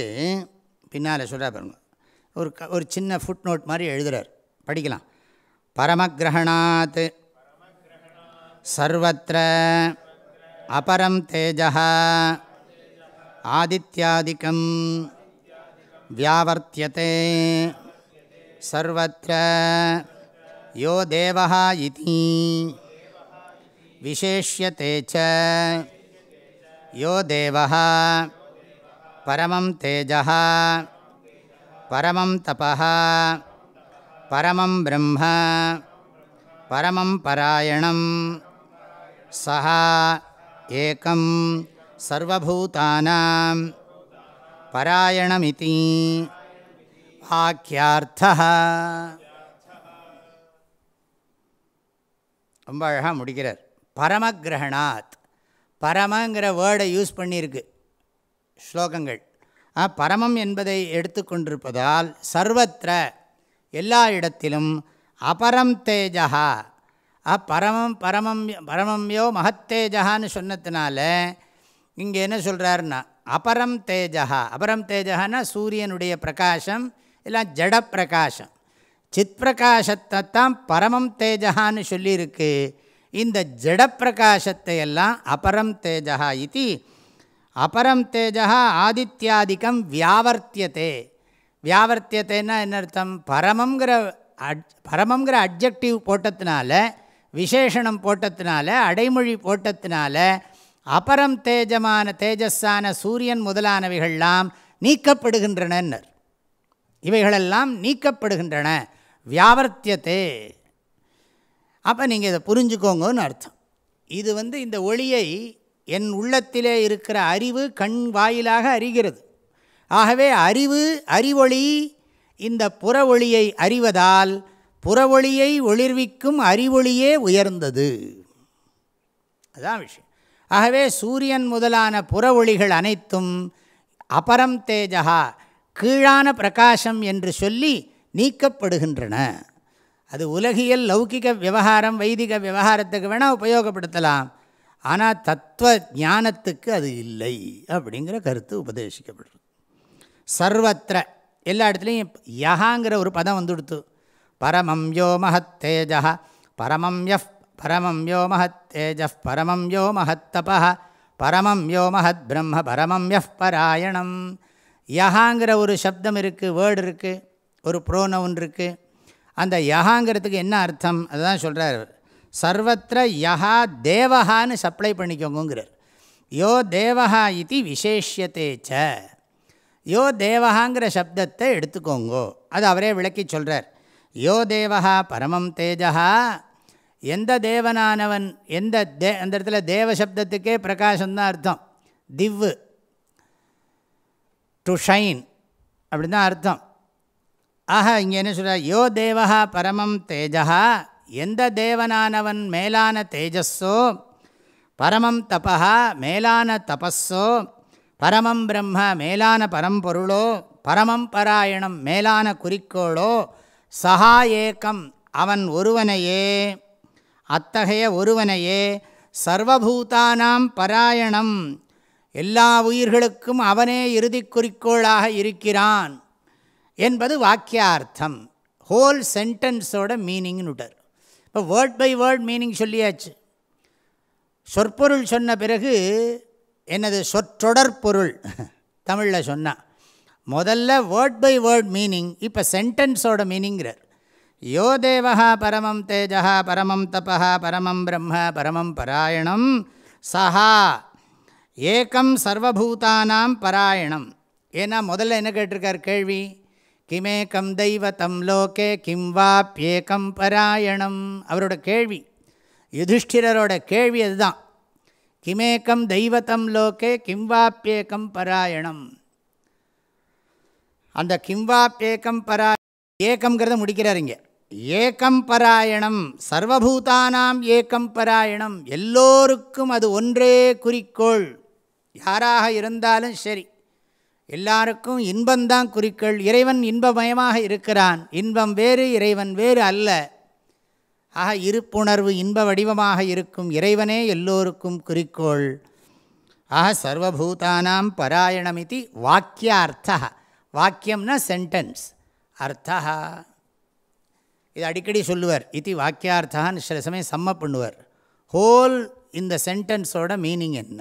பின்னால் சொல்கிற பாருங்க. ஒரு க ஒரு சின்ன ஃபுட் நோட் மாதிரி எழுதுகிறார் படிக்கலாம். பரமகிரகணாத் சர்வத்திர அபரம் தேஜ ஆதித்யாதிக்கம் வியாவர்த்தியதே. சர்வத்திர யோ தேவா இதி. விசேஷ்யதே ச யோ தேவா பரமம் தேஜः பரமம் தபः பரமம் பிரம்ம. பரமம் பராயணம். சः ஏகம் சர்வபூதானாं பராயணமிதி வாக்கியார்த்தா ரொம்ப அழகாக முடிக்கிறார். பரமகிரகணாத். பரமங்கிற வேர்டை யூஸ் பண்ணியிருக்கு ஸ்லோகங்கள். பரமம் என்பதை எடுத்துக்கொண்டிருப்பதால் சர்வத்திர எல்லா இடத்திலும் அபரம் தேஜா பரமம் பரமம் பரமம்யோ மகத்தேஜகான்னு சொன்னதுனால இங்கே என்ன சொல்கிறாருன்னா அபரம் தேஜா அபரம் தேஜகான்னா சூரியனுடைய பிரகாசம் எல்லாம் ஜட பிரகாசம். சித் பிரகாசத்தை தான் பரமம் தேஜகான்னு சொல்லியிருக்கு. இந்த ஜட பிரகாசத்தை எல்லாம் அபரம் தேஜா இது. அபரம் தேஜா ஆதித்யாதிக்கம் வியாவர்த்தியதே. வியாவர்த்தியத்தைன்னா என்ன அர்த்தம்? பரமங்கிற அட் பரமங்கிற அப்ஜெக்டிவ் போட்டதுனால விசேஷணம் போட்டத்தினால அடைமொழி போட்டத்தினால அபரம் தேஜமான தேஜஸான சூரியன் முதலானவைகள்லாம் நீக்கப்படுகின்றனர் இவைகளெல்லாம் நீக்கப்படுகின்றன. வியாவர்த்தியத்தே. அப்போ நீங்கள் இதை புரிஞ்சுக்கோங்கன்னு அர்த்தம். இது வந்து இந்த ஒளியை என் உள்ளத்திலே இருக்கிற அறிவு கண் வாயிலாக அறிகிறது. ஆகவே அறிவு அறிவொளி இந்த புற ஒளியை அறிவதால் புறவொளியை ஒளிர்விக்கும் அறிவொளியே உயர்ந்தது. அதுதான் விஷயம். ஆகவே சூரியன் முதலான புறவொளிகள் அனைத்தும் அபரம் தேஜகா கீழான பிரகாசம் என்று சொல்லி நீக்கப்படுகின்றன. அது உலகியல் லௌகிக விவகாரம் வைதிக விவகாரத்துக்கு வேணால் உபயோகப்படுத்தலாம். ஆனால் தத்துவ ஞானத்துக்கு அது இல்லை அப்படிங்கிற கருத்து உபதேசிக்கப்படுறது சர்வத்திர எல்லா இடத்துலையும் யகாங்கிற ஒரு பதம் வந்துடுத்து. பரமம் யோ மகத்தேஜ பரமம் யஃப் பரமம் யோ மகத்தேஜ பரமம் யோ மகத்தப பரமம் யோ மகத் பிரம்ம பரமம் யஃப் பராயணம். யஹாங்கிற ஒரு சப்தம் இருக்குது வேர்டு இருக்குது ஒரு ப்ரோனவுன் இருக்குது அந்த யஹாங்கிறதுக்கு என்ன அர்த்தம்? அதுதான் சொல்கிறார் சர்வத்திர யஹா தேவஹான்னு சப்ளை பண்ணிக்கோங்கிறார் யோ தேவஹா இது விசேஷியத்தே ச. யோ தேவஹாங்கிற சப்தத்தை எடுத்துக்கோங்கோ. அது அவரே விளக்கி சொல்கிறார் யோ தேவஹா பரமம் தேஜா எந்த தேவனானவன் எந்த தே அந்த இடத்துல தேவசப்தத்துக்கே பிரகாசம்தான் அர்த்தம். திவ்வு. To shine. அப்படி தான் அர்த்தம். ஆஹா இங்கே என்ன சொல்கிறார் யோ தேவா பரமம் தேஜா எந்த தேவனானவன் மேலான தேஜஸோ பரமம் தபா மேலான தபஸோ பரமம் பிரம்ம மேலான பரம்பொருளோ பரமம் பராயணம் மேலான குறிக்கோளோ சஹா ஏக்கம் அவன் ஒருவனையே அத்தகைய ஒருவனையே சர்வபூதானாம் பராயணம். எல்லா உயிர்களுக்கும் அவனே இறுதி குறிக்கோளாக இருக்கிறான் என்பது வாக்கியார்த்தம். ஹோல் சென்டென்ஸோட மீனிங்னு விட்டார். இப்போ வேர்ட் பை வேர்ட் மீனிங் சொல்லியாச்சு. சொற்பொருள் சொன்ன பிறகு என்னது? சொற்றொடர் பொருள் தமிழில் சொன்னான் முதல்ல வேர்ட் பை வேர்ட் மீனிங் இப்போ சென்டென்ஸோட மீனிங்கிறார் யோ தேவா பரமம் தேஜா பரமம் தபா பரமம் பிரம்ம பரமம் பராயணம் சஹா ஏக்கம் சர்வபூதானாம் பராயணம். ஏன்னா முதல்ல என்ன கேட்டிருக்கார் கேள்வி? கிமேக்கம் தெய்வத்தம் லோகே கிம் வாப்பியேக்கம் பராயணம். அவரோட கேள்வி. யுதிஷ்டிரரோட கேள்வி அதுதான். கிமேக்கம் தெய்வத்தம் லோகே கிம் வாப்பியேக்கம் பராயணம். அந்த கிம்வாப்பேக்கம் பரா ஏக்கம்ங்கிறத முடிக்கிறார் இங்கே. ஏக்கம் பராயணம் சர்வபூதானாம் ஏக்கம் பராயணம் எல்லோருக்கும் அது ஒன்றே குறிக்கோள். யாராக இருந்தாலும் சரி எல்லாருக்கும் இன்பந்தான் குறிக்கோள். இறைவன் இன்பமயமாக இருக்கிறான். இன்பம் வேறு இறைவன் வேறு அல்ல. ஆக இருப்புணர்வு இன்ப வடிவமாக இருக்கும். இறைவனே எல்லோருக்கும் குறிக்கோள். ஆக சர்வபூதானாம் பராயணமிதி வாக்கியார்த்தா வாக்கியம்னா சென்டென்ஸ் அர்த்தா இது அடிக்கடி சொல்லுவார். இது வாக்கியார்த்தான்னு சில சமயம் சம்ம பண்ணுவார். ஹோல் இந்த சென்டென்ஸோட மீனிங் என்ன?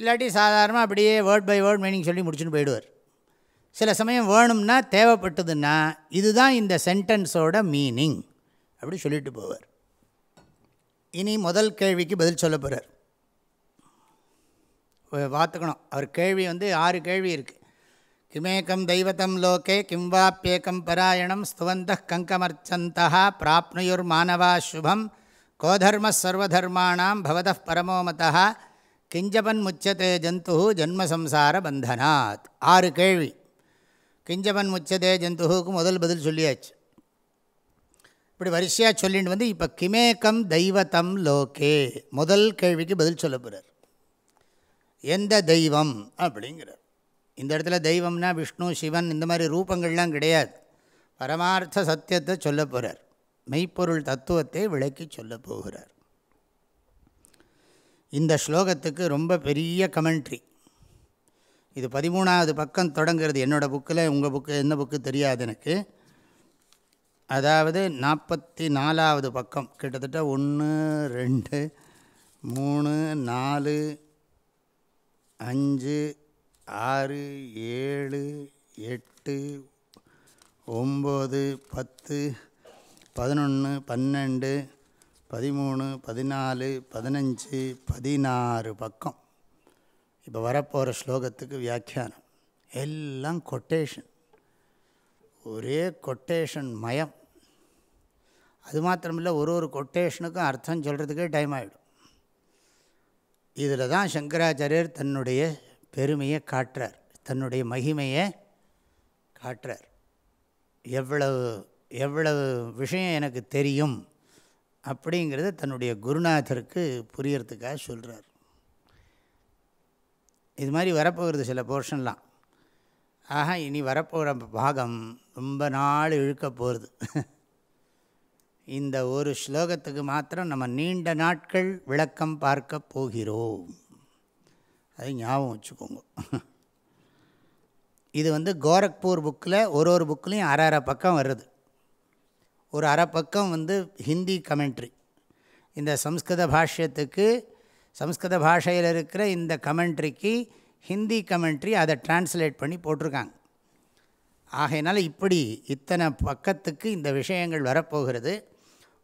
இல்லாட்டி சாதாரணமாக அப்படியே வேர்ட் பை வேர்ட் மீனிங் சொல்லி முடிச்சுன்னு போயிடுவார். சில சமயம் வேணும்னா தேவைப்பட்டதுன்னா இதுதான் இந்த சென்டென்ஸோட மீனிங் அப்படி சொல்லிட்டு போவார். இனி முதல் கேள்விக்கு பதில் சொல்ல போகிறார் பார்த்துக்கணும் அவர் கேள்வி வந்து ஆறு கேள்வி இருக்குது கிமேக்கம் தெய்வத்தம் லோகே கிம் வாப்பியேக்கம் பராயணம் ஸ்துவந்த கங்கமர்ச்சந்தா பிராப்னுயுர் மானவா சுபம் கோதர்ம சர்வதர்மாணாம் பவத பரமோமதா கிஞ்சபன் முச்சதே ஜந்து ஜன்மசம்சார பந்தனாத் ஆறு கேள்வி கிஞ்சபன் முச்சதே ஜந்துவுக்கு முதல் பதில் சொல்லியாச்சு இப்படி வரிசையாக சொல்லிட்டு வந்து இப்போ கிமேக்கம் தெய்வத்தம் லோகே முதல் கேள்விக்கு பதில் சொல்ல போகிறார் எந்த தெய்வம் அப்படிங்கிறார் இந்த இடத்துல தெய்வம்னா விஷ்ணு சிவன் இந்த மாதிரி ரூபங்கள்லாம் கிடையாது. பரமார்த்த சத்தியத்தை சொல்ல போகிறார் மெய்ப்பொருள் தத்துவத்தை விளக்கி சொல்ல போகிறார். இந்த ஸ்லோகத்துக்கு ரொம்ப பெரிய கமெண்ட்ரி இது பதிமூணாவது பக்கம் தொடங்கிறது. என்னோடய புக்கில் உங்கள் புக்கு என்ன புக்கு தெரியாது எனக்கு. அதாவது நாற்பத்தி நாலாவது பக்கம். கிட்டத்தட்ட ஒன்று ரெண்டு மூணு நாலு அஞ்சு ஆறு ஏழு எட்டு ஒம்பது பத்து பதினொன்று பன்னெண்டு பதிமூணு பதினாலு பதினஞ்சு பதினாறு பக்கம். இப்போ வரப்போகிற ஸ்லோகத்துக்கு வியாக்கியானம். எல்லாம் கொட்டேஷன் ஒரே கொட்டேஷன் மயம். அது மாத்திரமில்லை ஒரு ஒரு கொட்டேஷனுக்கும் அர்த்தம் சொல்கிறதுக்கே டைம் ஆகிடும் இதில் தான் சங்கராச்சாரியர் தன்னுடைய பெருமையை காட்டுறார். தன்னுடைய மகிமையை காட்டுறார். எவ்வளவு எவ்வளவு விஷயம் எனக்கு தெரியும் அப்படிங்கிறத தன்னுடைய குருநாதருக்கு புரியறதுக்காக சொல்கிறார் இது மாதிரி வரப்போகிறது சில போர்ஷன்லாம். ஆக இனி வரப்போகிற பாகம் ரொம்ப நாள் இழுக்க போகிறது இந்த ஒரு ஸ்லோகத்துக்கு மாத்திரம் நம்ம நீண்ட நாட்கள் விளக்கம் பார்க்க போகிறோம். அது ஞாபகம் வச்சுக்கோங்க. இது வந்து கோரக்பூர் புக்கில் ஒரு ஒரு புக்லேயும் அரை அரை பக்கம் வருது. ஒரு அரை பக்கம் வந்து ஹிந்தி கமெண்ட்ரி. இந்த சம்ஸ்கிருத பாஷ்யத்துக்கு சம்ஸ்கிருத பாஷையில் இருக்கிற இந்த கமெண்ட்ரிக்கு ஹிந்தி கமெண்ட்ரி அதை டிரான்ஸ்லேட் பண்ணி போட்டிருக்காங்க. ஆகையினால இப்படி இத்தனை பக்கத்துக்கு இந்த விஷயங்கள் வரப்போகிறது.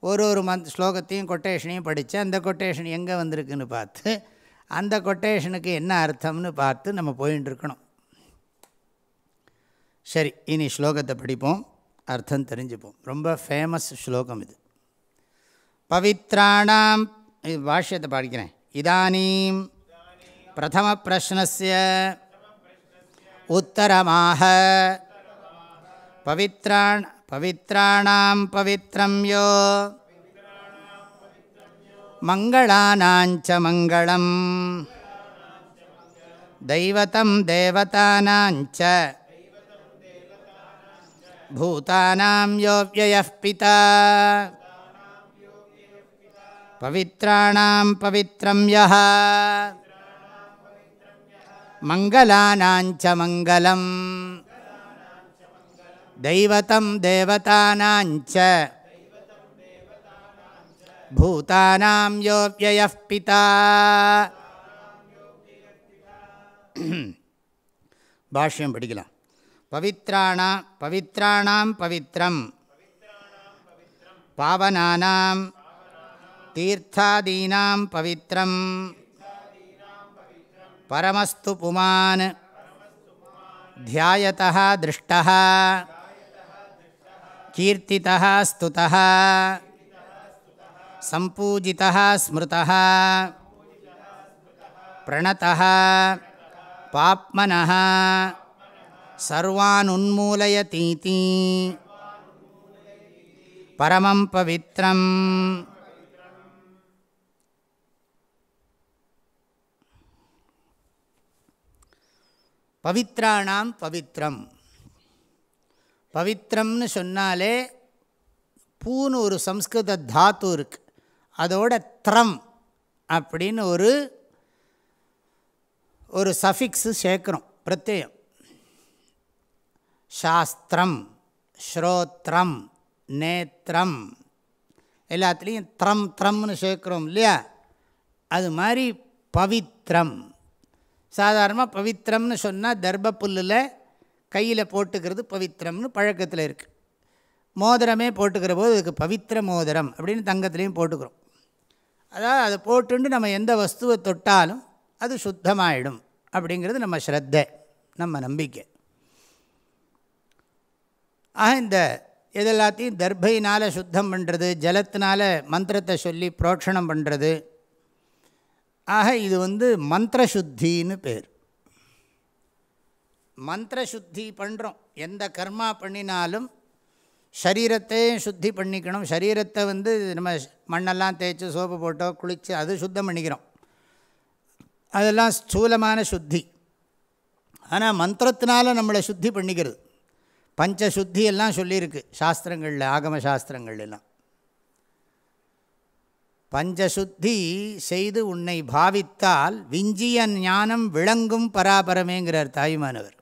ஒரு ஒரு மந்த் ஸ்லோகத்தையும் கொட்டேஷனையும் படித்து அந்த கொட்டேஷன் எங்கே வந்திருக்குன்னு பார்த்து அந்த கொட்டேஷனுக்கு என்ன அர்த்தம்னு பார்த்து நம்ம போயின்னு இருக்கணும் சரி இனி ஸ்லோகத்தை படிப்போம். அர்த்தம் தெரிஞ்சுப்போம். ரொம்ப ஃபேமஸ் ஸ்லோகம் இது. பவித்ராணாம் இது பாஷ்யத்தை படிக்கிறேன். இதானீம் பிரதம பிரஷ்னஸ்ய உத்தரமாக பவித்ராண் பவித்ராணாம் பவித்ரம் யோ. मङ्गलानाञ्च मङ्गलम् दैवतं देवतानाञ्च भूतानां योऽव्ययः पिता पवित्राणां पवित्रं यः मङ्गलानाञ्च मङ्गलम् दैवतं देवतानाञ्च பூதானாம் யோவிய பிதா பாஷ்யம் படிக்கலாம் பவித்ராணாம் பவித்ராணாம் பவித்ரம் பாவனானாம் தீர்த்தாதீனாம் பவித்ரம் பரமஸ்து புமான் தியாயதா திருஷ்டா கீர்த்திதா ஸ்துதா सम्पूजितः स्मृतः प्रणतः पाप्मनः सर्वानुन्मूलयतीति परमं पवित्रम् பவித்ராணாம் பவித்ரம் பவித்ரம்னு சொன்னாலே பூன்னு ஒரு சம்ஸ்கிருத தாத்து இருக்குது அதோட த்ரம் அப்படின்னு ஒரு ஒரு சஃபிக்ஸு சேர்க்குறோம். பிரத்யம் சாஸ்திரம் ஸ்ரோத்ரம் நேத்திரம் எல்லாத்துலேயும் த்ரம் த்ரம்னு சேர்க்குறோம் இல்லையா? அது மாதிரி பவித்ரம். சாதாரணமாக பவித்திரம்னு சொன்னால் தர்ப புல்லில் கையில் போட்டுக்கிறது பவித்திரம்னு பழக்கத்தில் இருக்குது மோதிரமே போட்டுக்கிற போது அதுக்கு பவித்திர மோதிரம் அப்படின்னு தங்கத்துலேயும் போட்டுக்கிறோம். அதாவது அதை போட்டுண்டு நம்ம எந்த வஸ்துவை தொட்டாலும் அது சுத்தமாயிடும் அப்படிங்கிறது நம்ம ஸ்ரத்தை நம்ம நம்பிக்கை. ஆக இந்த எதெல்லாத்தையும் தர்பையினால் சுத்தம் பண்ணுறது ஜலத்தினால் மந்திரத்தை சொல்லி புரோட்சணம் பண்ணுறது ஆக இது வந்து மந்திர சுத்தின்னு பேர். மந்திர சுத்தி பண்ணுறோம் எந்த கர்மா பண்ணினாலும் சரீரத்தையும் சுத்தி பண்ணிக்கணும். சரீரத்தை வந்து நம்ம மண்ணெல்லாம் தேய்ச்சி சோப்பு போட்டோ குளித்து அது சுத்தம் பண்ணிக்கிறோம். அதெல்லாம் ஸ்தூலமான சுத்தி. ஆனால் மந்திரத்தினால நம்மளை சுத்தி பண்ணிக்கிறது. பஞ்ச சுத்தி எல்லாம் சொல்லியிருக்கு சாஸ்திரங்களில் ஆகம சாஸ்திரங்கள் எல்லாம். பஞ்சசுத்தி செய்து உன்னை பாவித்தால் விஞ்சிய ஞானம் விளங்கும் பராபரமேங்கிறார் தாயுமானவர்.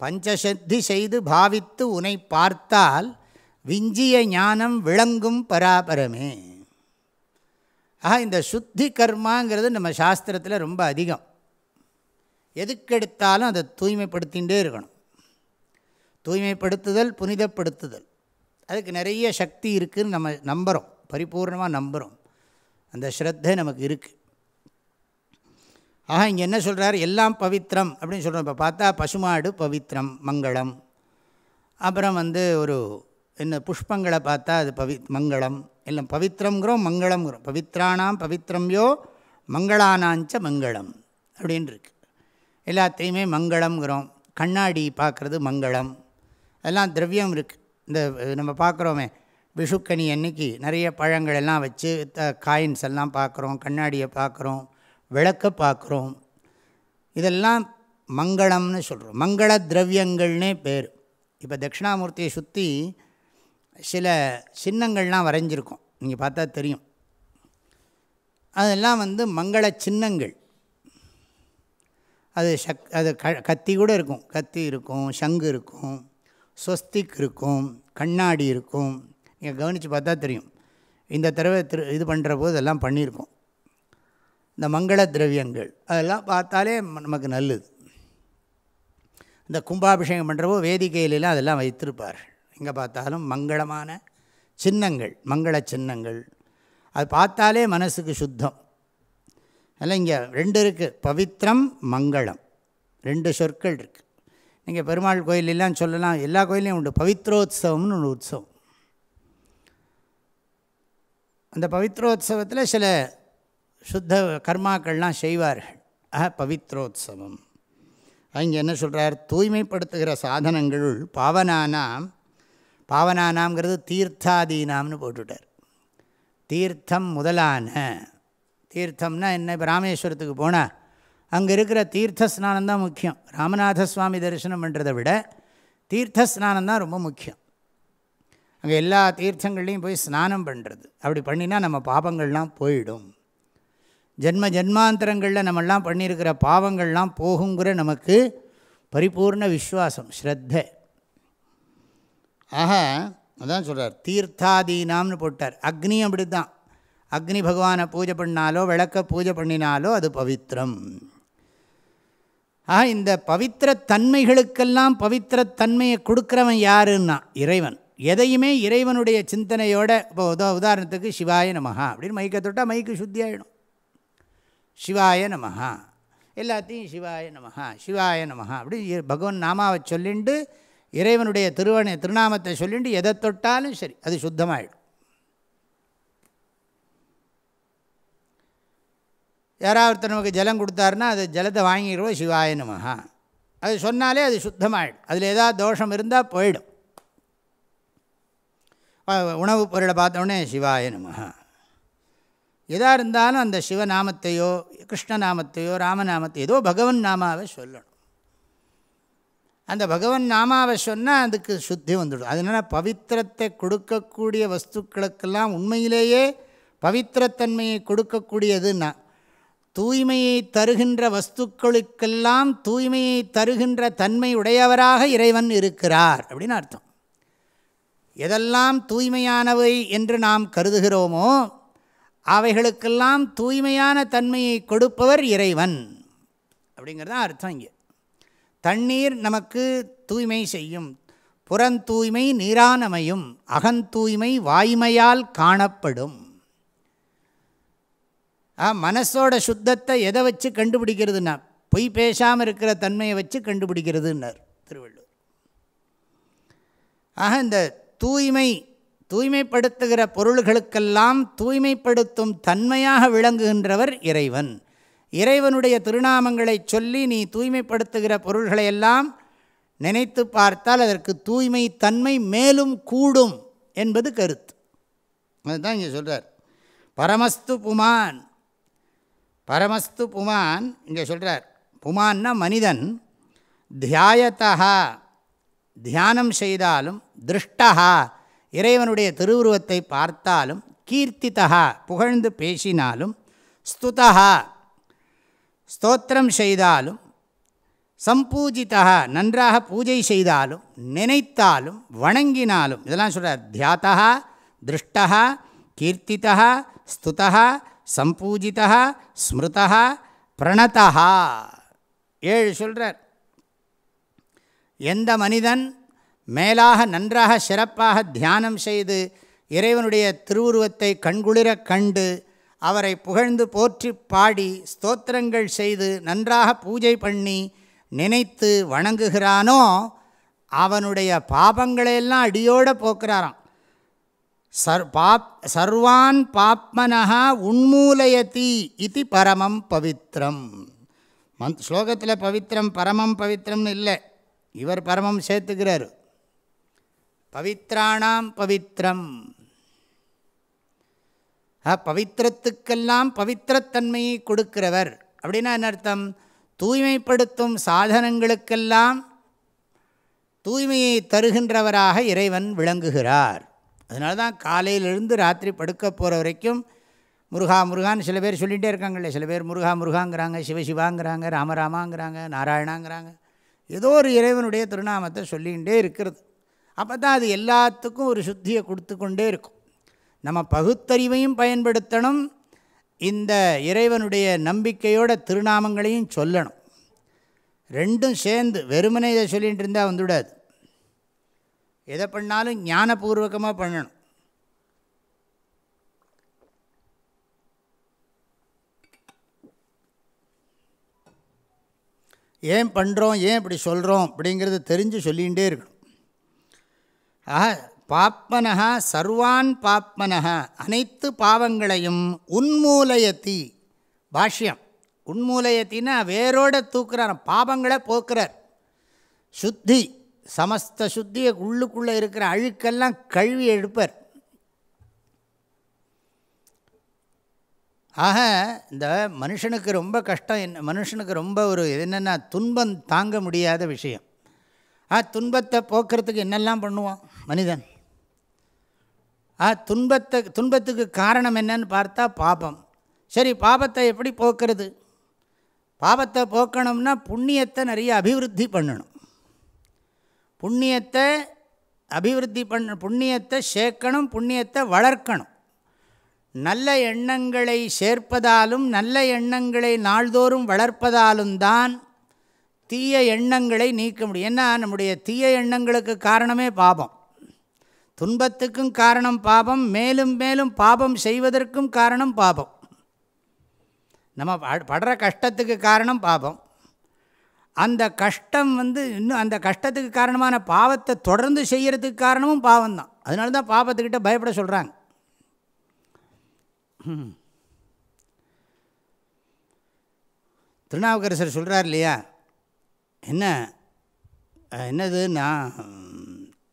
பஞ்சசத்தி செய்து பாவித்து உன்னை பார்த்தால் விஞ்சிய ஞானம் விளங்கும் பராபரமே. ஆக இந்த சுத்தி கர்மாங்கிறது நம்ம சாஸ்திரத்தில் ரொம்ப அதிகம். எதுக்கெடுத்தாலும் அதை தூய்மைப்படுத்திகிட்டே இருக்கணும். தூய்மைப்படுத்துதல் புனிதப்படுத்துதல். அதுக்கு நிறைய சக்தி இருக்குதுன்னு நம்ம நம்புகிறோம் பரிபூர்ணமாக நம்புகிறோம் அந்த ஸ்ரத்தை நமக்கு இருக்குது ஆக இங்கே என்ன சொல்கிறார் எல்லாம் பவித்திரம் அப்படின்னு சொல்கிறோம் இப்போ பார்த்தா பசுமாடு பவித்திரம் மங்களம். அப்புறம் வந்து ஒரு என்ன புஷ்பங்களை பார்த்தா அது பவி மங்களம். எல்லாம் பவித்திரங்கிறோம் மங்களம்ங்கிறோம். பவித்ராணாம் பவித்திரம்யோ மங்களானாஞ்ச மங்களம் அப்படின்னு இருக்கு. எல்லாத்தையுமே மங்களம்ங்கிறோம். கண்ணாடி பார்க்குறது மங்களம். அதெல்லாம் திரவியம் இருக்குது இந்த நம்ம பார்க்குறோமே விஷுக்கனி அன்னைக்கு நிறைய பழங்கள் எல்லாம் வச்சு த காயின்ஸ் எல்லாம் பார்க்குறோம் கண்ணாடியை பார்க்குறோம். விளக்க பார்க்குறோம். இதெல்லாம் மங்களம்னு சொல்கிறோம் மங்கள திரவியங்கள்னே பேர். இப்போ தட்சிணாமூர்த்தியை சுற்றி சில சின்னங்கள்லாம் வரைஞ்சிருக்கோம். நீங்கள் பார்த்தா தெரியும். அதெல்லாம் வந்து மங்கள சின்னங்கள். அது சக் அது க கத்தி கூட இருக்கும். கத்தி இருக்கும் சங்கு இருக்கும் ஸ்வஸ்திக் இருக்கும் கண்ணாடி இருக்கும். நீங்கள் கவனித்து பார்த்தா தெரியும். இந்த தடவை திரு இது பண்ணுற போது எல்லாம் பண்ணியிருக்கோம். இந்த மங்கள திரவியங்கள் அதெல்லாம் பார்த்தாலே நமக்கு நல்லது. இந்த கும்பாபிஷேகம் பண்ணுறவோ வேதிக்கையிலெல்லாம் அதெல்லாம் வைத்திருப்பார் எங்கே பார்த்தாலும் மங்களமான சின்னங்கள் மங்கள சின்னங்கள். அது பார்த்தாலே மனசுக்கு சுத்தம். அதெல்லாம் இங்கே ரெண்டு இருக்குது பவித்திரம் மங்களம். ரெண்டு சொற்கள் இருக்குது நீங்கள் பெருமாள் கோயிலெல்லாம் சொல்லலாம். எல்லா கோயிலையும் உண்டு. பவித்ரோத்சவம்னு ஒன்று உற்சவம். அந்த பவித்ரோத்சவத்தில் சில சுத்த கர்மாக்கள்லாம் செய்வார்கள். ஆஹ பவித்ரோத்சவம். அங்கே என்ன சொல்கிறார் தூய்மைப்படுத்துகிற சாதனங்களுள் பாவனானாம் பாவனானாம்ங்கிறது தீர்த்தாதீனாம்னு போட்டுட்டார். தீர்த்தம் முதலான தீர்த்தம்னா என்ன? இப்போ ராமேஸ்வரத்துக்கு போனால் அங்கே இருக்கிற தீர்த்த ஸ்நானம் தான் முக்கியம். ராமநாத சுவாமி தரிசனம் பண்ணுறதை விட தீர்த்த ஸ்நானம் தான் ரொம்ப முக்கியம். அங்கே எல்லா தீர்த்தங்கள்லேயும் போய் ஸ்நானம் பண்ணுறது அப்படி பண்ணினா நம்ம பாபங்கள்லாம் போயிடும். ஜென்ம ஜென்மாந்தரங்களில் நம்மெல்லாம் பண்ணியிருக்கிற பாவங்கள்லாம் போகுங்கிற நமக்கு பரிபூர்ண விஸ்வாசம் ஸ்ரத்த. ஆக அதான் சொல்கிறார் தீர்த்தாதீனாம்னு போட்டார். அக்னி அப்படி தான் அக்னி பகவானை பூஜை பண்ணாலோ விளக்க பூஜை பண்ணினாலோ அது பவித்திரம் ஆக இந்த பவித்திர தன்மைகளுக்கெல்லாம் கொடுக்குறவன் யாருன்னா? இறைவன். எதையுமே இறைவனுடைய சிந்தனையோட இப்போ உதா உதாரணத்துக்கு சிவாய நமகா அப்படின்னு மைக்கை தொட்டால் மைக்கு சுத்தியாயிடும். சிவாய நமஹா. எல்லாத்தையும் சிவாய நமஹா சிவாய நமஹா அப்படி பகவான் நாமாவை சொல்லிண்டு இறைவனுடைய திருவனை திருநாமத்தை சொல்லிட்டு எதை தொட்டாலும் சரி அது சுத்தமாகிடும் யாராவது நமக்கு ஜலம் கொடுத்தாருன்னா அது ஜலத்தை வாங்கிடுவோம் சிவாய நமஹா. அது சொன்னாலே அது சுத்தமாகிடும் அதில் ஏதாவது தோஷம் இருந்தால் போயிடும். உணவுப் பொருளை பார்த்தோன்னே சிவாய நமஹா. எதாக இருந்தாலும் அந்த சிவநாமத்தையோ கிருஷ்ணநாமத்தையோ ராமநாமத்தையோ ஏதோ பகவன் நாமாவை சொல்லணும். அந்த பகவன் நாமாவை சொன்னால் அதுக்கு சுத்தி வந்துடும். அதனால் பவித்திரத்தை கொடுக்கக்கூடிய வஸ்துக்களுக்கெல்லாம் உண்மையிலேயே பவித்திரத்தன்மையை கொடுக்கக்கூடியதுன்னா தூய்மையை தருகின்ற வஸ்துக்களுக்கெல்லாம் தூய்மையை தருகின்ற தன்மை உடையவராக இறைவன் இருக்கிறார் அப்படின்னு அர்த்தம். எதெல்லாம் தூய்மையானவை என்று நாம் கருதுகிறோமோ அவைகளுக்கெல்லாம் தூய்மையான தன்மையை கொடுப்பவர் இறைவன். அப்படிங்கிறது தான் அர்த்தம் இங்கே. தண்ணீர் நமக்கு தூய்மை செய்யும். புறந்தூய்மை நீரானமையும். அகந்தூய்மை வாய்மையால் காணப்படும். மனசோட சுத்தத்தை எதை வச்சு கண்டுபிடிக்கிறதுனா பொய் பேசாமல் இருக்கிற தன்மையை வச்சு கண்டுபிடிக்கிறதுன்னார் திருவள்ளுவர். ஆக இந்த தூய்மை தூய்மைப்படுத்துகிற பொருள்களுக்கெல்லாம் தூய்மைப்படுத்தும் தன்மையாக விளங்குகின்றவர் இறைவன். இறைவனுடைய திருநாமங்களை சொல்லி நீ தூய்மைப்படுத்துகிற பொருள்களையெல்லாம் நினைத்து பார்த்தால் அதற்கு தூய்மை தன்மை மேலும் கூடும் என்பது கருத்து. அதுதான் இங்கே சொல்கிறார் பரமஸ்து புமான். பரமஸ்து புமான் இங்கே சொல்கிறார் புமான்னா மனிதன். தியாயத்தா தியானம் செய்தாலும் திருஷ்டா இறைவனுடைய திருவுருவத்தை பார்த்தாலும் கீர்த்தித்தா புகழ்ந்து பேசினாலும் ஸ்துதா ஸ்தோத்திரம் செய்தாலும் சம்பூஜிதா நன்றாக பூஜை செய்தாலும் நினைத்தாலும் வணங்கினாலும் இதெல்லாம் சொல்கிறார் தியாத்தா திருஷ்டா கீர்த்தித்தா ஸ்துதா சம்பூஜிதா ஸ்மிருதா பிரணதா ஏழு சொல்கிறார் எந்த மனிதன் மேலாக நன்றாக சிறப்பாக தியானம் செய்து இறைவனுடைய திருவுருவத்தை கண்குளிரக் கண்டு அவரை புகழ்ந்து போற்றி பாடி ஸ்தோத்திரங்கள் செய்து நன்றாக பூஜை பண்ணி நினைத்து வணங்குகிறானோ அவனுடைய பாபங்களையெல்லாம் அடியோடு போக்குறாராம். சர் பாப் சர்வான் பாப்மனஹா உன்மூலயதி இது பரமம் பவித்ரம். மந்த் ஸ்லோகத்தில் பவித்ரம் பரமம் பவித்ரம்னு இல்லை. இவர் பரமம் சேர்த்துக்கிறார். பவித்ராணாம் பவித்ரம். பவித்திரத்துக்கெல்லாம் பவித்திரத்தன்மையை கொடுக்கிறவர். அப்படின்னா என்ன அர்த்தம்? தூய்மைப்படுத்தும் சாதனங்களுக்கெல்லாம் தூய்மையை தருகின்றவராக இறைவன் விளங்குகிறார். அதனால தான் காலையிலிருந்து ராத்திரி படுக்க போகிற வரைக்கும் முருகா முருகான்னு சில பேர் சொல்லிகிட்டே இருக்காங்களே சில பேர் முருகா முருகாங்கிறாங்க சிவசிவாங்கிறாங்க ராமராமாங்கிறாங்க நாராயணாங்கிறாங்க. ஏதோ ஒரு இறைவனுடைய திருநாமத்தை சொல்லிகிட்டே இருக்கிறது. அப்போ தான் அது எல்லாத்துக்கும் ஒரு சுத்தியை கொடுத்து கொண்டே இருக்கும். நம்ம பகுத்தறிவையும் பயன்படுத்தணும். இந்த இறைவனுடைய நம்பிக்கையோட திருநாமங்களையும் சொல்லணும். ரெண்டும் சேர்ந்து வெறுமனே இதை சொல்லிகிட்டு இருந்தால் வந்துவிடாது. எதை பண்ணாலும் ஞானபூர்வகமாக பண்ணணும். ஏன் பண்ணுறோம் ஏன் இப்படி சொல்கிறோம் அப்படிங்கிறத தெரிஞ்சு சொல்லிகிட்டே இருக்கணும். ஆக பாப்மனஹா சர்வான் பாப்மனஹா அனைத்து பாவங்களையும் உன்மூலயத்தி. பாஷ்யம். உன்மூலயத்தின்னா வேரோட தூக்குறார் பாவங்களை போக்குறார். சுத்தி சமஸ்த சுத்தியை உள்ளுக்குள்ளே இருக்கிற அழுக்கெல்லாம் கழுவி எடுப்பார். ஆக இந்த மனுஷனுக்கு ரொம்ப கஷ்டம். என்ன மனுஷனுக்கு ரொம்ப ஒரு என்னென்னா துன்பம் தாங்க முடியாத விஷயம். ஆ துன்பத்தை போக்குறதுக்கு என்னெல்லாம் பண்ணுவான்? மனிதன். ஆ துன்பத்தை துன்பத்துக்கு காரணம் என்னன்னு பார்த்தா பாபம். சரி பாபத்தை எப்படி போக்குறது? பாபத்தை போக்கணும்னா புண்ணியத்தை நிறைய அபிவிருத்தி பண்ணணும். புண்ணியத்தை அபிவிருத்தி பண்ண புண்ணியத்தை சேர்க்கணும் புண்ணியத்தை வளர்க்கணும். நல்ல எண்ணங்களை சேர்ப்பதாலும் நல்ல எண்ணங்களை நாள்தோறும் வளர்ப்பதாலும் தான் தீய எண்ணங்களை நீக்க முடியும். ஏன்னா நம்முடைய தீய எண்ணங்களுக்கு காரணமே பாபம். துன்பத்துக்கும் காரணம் பாபம் மேலும் மேலும் பாபம் செய்வதற்கும் காரணம் பாபம். நம்ம படுற கஷ்டத்துக்கு காரணம் பாபம். அந்த கஷ்டம் வந்து இன்னும் அந்த கஷ்டத்துக்கு காரணமான பாவத்தை தொடர்ந்து செய்கிறதுக்கு காரணமும் பாவம் தான் அதனால தான் பாவத்துக்கிட்ட பயப்பட சொல்கிறாங்க திருநாவுக்கரசர் சொல்கிறார் இல்லையா? என்ன என்னதுன்னா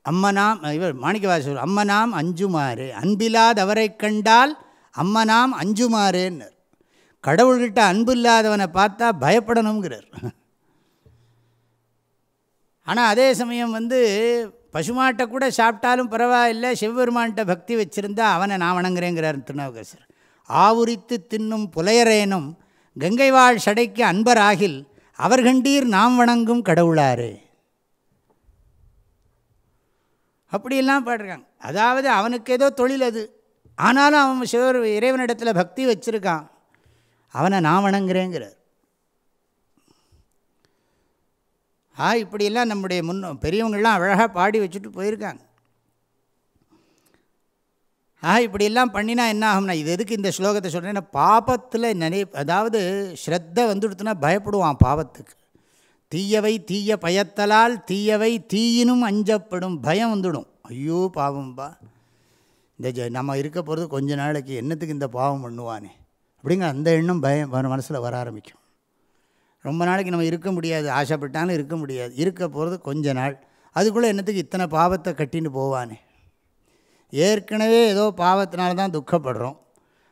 அம்மனாம் இவர் மாணிக்கவாசர் அம்மனாம் அஞ்சுமாறு அன்பில்லாதவரை கண்டால் அம்மனாம் அஞ்சுமாறுன்னர். கடவுள்கிட்ட அன்பு இல்லாதவனை பார்த்தா பயப்படணுங்கிறார். ஆனால் அதே சமயம் வந்து பசுமாட்டை கூட சாப்பிட்டாலும் பரவாயில்லை சிவபெருமான்கிட்ட பக்தி வச்சுருந்தா அவனை நான் வணங்குறேங்கிறார் திருநாவுக்கரசர். ஆவுரித்து தின்னும் புலையரேனும் கங்கை வாழ் சடைக்கு அன்பராகில் அவர்கண்டீர் நாம் வணங்கும் கடவுளாரு அப்படியெல்லாம் பாடுறாங்க அதாவது அவனுக்கு ஏதோ தொழில் அது. ஆனாலும் அவன் சிவர் இறைவனிடத்தில் பக்தி வச்சுருக்கான். அவனை நான் வணங்குறேங்கிறார். ஆ இப்படியெல்லாம் நம்முடைய முன் பெரியவங்கள்லாம் அழகாக பாடி வச்சுட்டு போயிருக்காங்க. ஆ இப்படியெல்லாம் பண்ணினா என்ன ஆகும்னா இது எதுக்கு இந்த ஸ்லோகத்தை சொல்கிறேன்னா பாபத்தில் நினை அதாவது ஸ்ரத்த வந்துடுத்துனா பயப்படுவான் பாவத்துக்கு. தீயவை தீய பயத்தலால் தீயவை தீயினும் அஞ்சப்படும் பயம் வந்துடும். ஐயோ பாவம்பா. இந்த ஜ நம்ம இருக்க போகிறது கொஞ்ச நாளைக்கு என்னத்துக்கு இந்த பாவம் பண்ணுவானே? அப்படிங்கிற அந்த எண்ணம் பயம் மனசில் வர ஆரம்பிக்கும். ரொம்ப நாளைக்கு நம்ம இருக்க முடியாது ஆசைப்பட்டாலும் இருக்க முடியாது. இருக்க போகிறது கொஞ்ச நாள். அதுக்குள்ளே என்னத்துக்கு இத்தனை பாவத்தை கட்டின்னு போவானே? ஏற்கனவே ஏதோ பாவத்தினால தான் துக்கப்படுறோம்.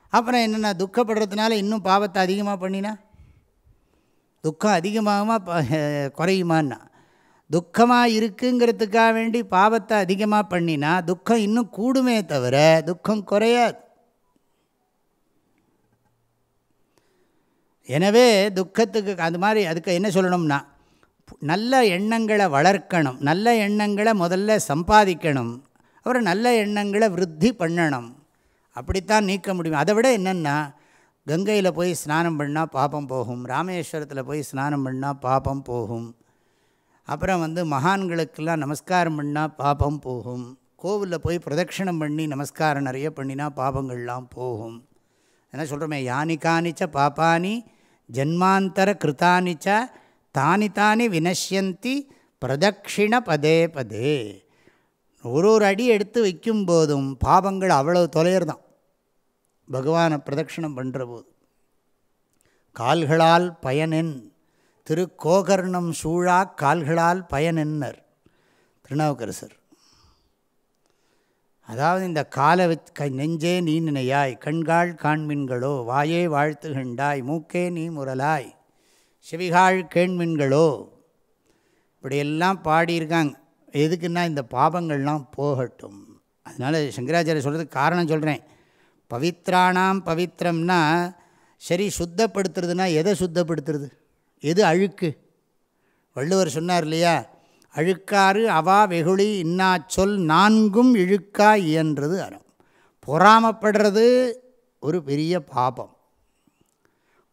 அப்புறம் என்னென்னா துக்கப்படுறதுனால இன்னும் பாவத்தை அதிகமாக பண்ணினா? துக்கம் அதிகமாகுமா? குறையுமான்னா? துக்கமாக இருக்குங்கிறதுக்காக வேண்டி பாவத்தை அதிகமாக பண்ணினா துக்கம் இன்னும் கூடுமே தவிர துக்கம் குறையாது. எனவே துக்கத்துக்கு அது மாதிரி அதுக்கு என்ன சொல்லணும்னா நல்ல எண்ணங்களை வளர்க்கணும். நல்ல எண்ணங்களை முதல்ல சம்பாதிக்கணும். அப்புறம் நல்ல எண்ணங்களை விருத்தி பண்ணணும். அப்படித்தான் நீக்க முடியும். அதை விட என்னென்னா கங்கையில் போய் ஸ்நானம் பண்ணால் பாப்பம் போகும். ராமேஸ்வரத்தில் போய் ஸ்நானம் பண்ணால் பாப்பம் போகும். அப்புறம் வந்து மகான்களுக்கெல்லாம் நமஸ்காரம் பண்ணால் பாப்பம் போகும். கோவிலில் போய் பிரதட்சிணம் பண்ணி நமஸ்காரம் நிறைய பண்ணினா பாபங்கள்லாம் போகும். என்ன சொல்கிறோமே யானி காணிச்ச பாப்பானி ஜன்மாந்தர கிருத்தானிச்ச தானி தானி வினஷ்யந்தி பிரதட்சிண பதே பதே. ஒரு ஒரு அடி எடுத்து வைக்கும் போதும் பாபங்கள் அவ்வளோ தொலையர் தான் பகவானை பிரதட்சிணம் பண்ணுற போது கால்களால் பயனென் திருக்கோகர்ணம் சூழா கால்களால் பயனென்னர் திருநாவுக்கரசர். அதாவது இந்த காலை க நெஞ்சே நீ நினையாய் கண்காள் காண்மின்களோ வாயே வாழ்த்துகின்றாய் மூக்கே நீ முரலாய் செவிகாள் கேண்மின்களோ இப்படியெல்லாம் பாடியிருக்காங்க. எதுக்குன்னா இந்த பாபங்கள்லாம் போகட்டும். அதனால் சங்கராச்சாரிய சொல்கிறதுக்கு காரணம் சொல்கிறேன் பவித்ராணாம் பவித்திரம்னா சரி சுத்தப்படுத்துறதுனா எதை சுத்தப்படுத்துறது? எது அழுக்கு? வள்ளுவர் சொன்னார் இல்லையா? அழுக்காறு அவா வெகுளி இன்னா சொல் நான்கும் இழுக்கா இயன்றது அறம். பொறாமப்படுறது ஒரு பெரிய பாபம்.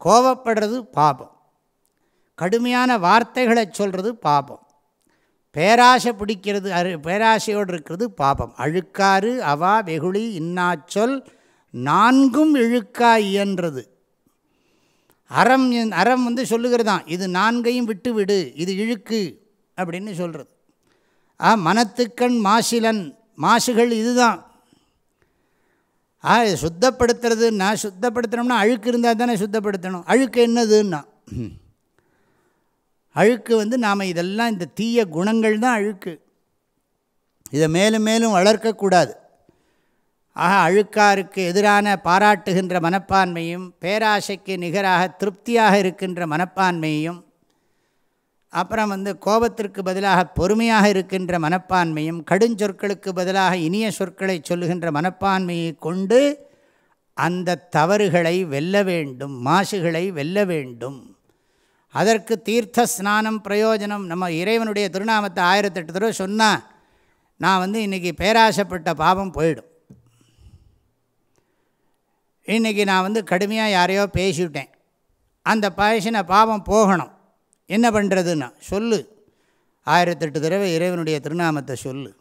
கோபப்படுறது பாபம். கடுமையான வார்த்தைகளை சொல்கிறது பாபம். பேராசை பிடிக்கிறது அரு பேராசையோடு இருக்கிறது பாபம். அழுக்காறு அவா வெகுளி இன்னாச்சொல் நான்கும் இழுக்கா இயன்றது. அறம் அறம் வந்து சொல்லுகிறதான் இது நான்கையும் விட்டு விடு இது இழுக்கு அப்படின்னு சொல்கிறது ஆ மனத்துக்கண் மாசிலன் மாசுகள் இதுதான். ஆ சுத்தப்படுத்துறதுன்னா சுத்தப்படுத்தணும்னா அழுக்கு இருந்தால் தானே சுத்தப்படுத்தணும். அழுக்கு என்னதுன்னா அழுக்கு வந்து நாம் இதெல்லாம் இந்த தீய குணங்கள் தான் அழுக்கு. இதை மேலும் மேலும் வளர்க்கக்கூடாது. ஆக அழுக்காருக்கு எதிரான பாராட்டுகின்ற மனப்பான்மையும் பேராசைக்கு நிகராக திருப்தியாக இருக்கின்ற மனப்பான்மையும் அப்புறம் வந்து கோபத்திற்கு பதிலாக பொறுமையாக இருக்கின்ற மனப்பான்மையும் கடுஞ்சொற்களுக்கு பதிலாக இனிய சொற்களை சொல்லுகின்ற மனப்பான்மையை கொண்டு அந்த தவறுகளை வெல்ல வேண்டும் மாசுகளை வெல்ல வேண்டும். அதற்கு தீர்த்த ஸ்நானம் பிரயோஜனம். நம்ம இறைவனுடைய திருநாமத்தை ஆயிரத்தெட்டு தடவை சொன்னால் நான் வந்து இன்றைக்கி பேராசைப்பட்ட பாவம் போயிடும். இன்றைக்கி நான் வந்து கடுமையாக யாரையோ பேசிவிட்டேன். அந்த பேசின பாவம் போகணும். என்ன பண்ணுறதுன்னா சொல்லு. ஆயிரத்தெட்டு தடவை இறைவனுடைய திருநாமத்தை சொல்லு.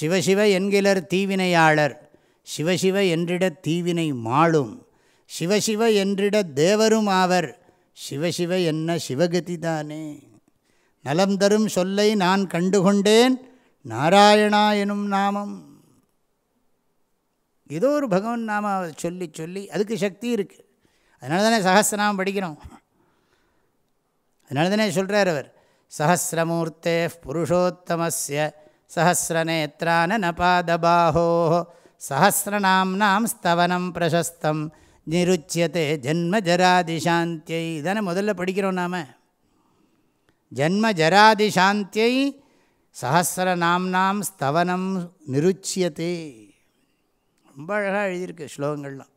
சிவசிவ என்கிலர் தீவினையாளர் சிவசிவ என்றிட தீவினை மாளும் சிவசிவ என்றிட தேவரும் ஆவர் சிவசிவ என்ன சிவகதி தானே. நலம் தரும் சொல்லை நான் கண்டுகொண்டேன் நாராயணா எனும் நாமம். ஏதோ ஒரு பகவன் நாம சொல்லி சொல்லி அதுக்கு சக்தி இருக்குது அதனால தானே சகசிரநாமம் படிக்கிறோம். அதனால தானே சொல்கிறார் அவர். சஹசிரமூர்த்தே புருஷோத்தமஸ்ய சஹசிரநேத்திரான நபாதபாஹோ சஹசிரநாம்னாம் ஸ்தவனம் பிரசஸ்தம். நிருச்சியத்தை ஜென்ம ஜராதிசாந்தியை இதானே முதல்ல படிக்கிறோம் நாம். ஜன்ம ஜராதிசாந்தியை சஹசிரநாம்னாம் ஸ்தவனம் நிருச்சியத்தை ரொம்ப அழகாக எழுதியிருக்கு ஸ்லோகங்கள்லாம்.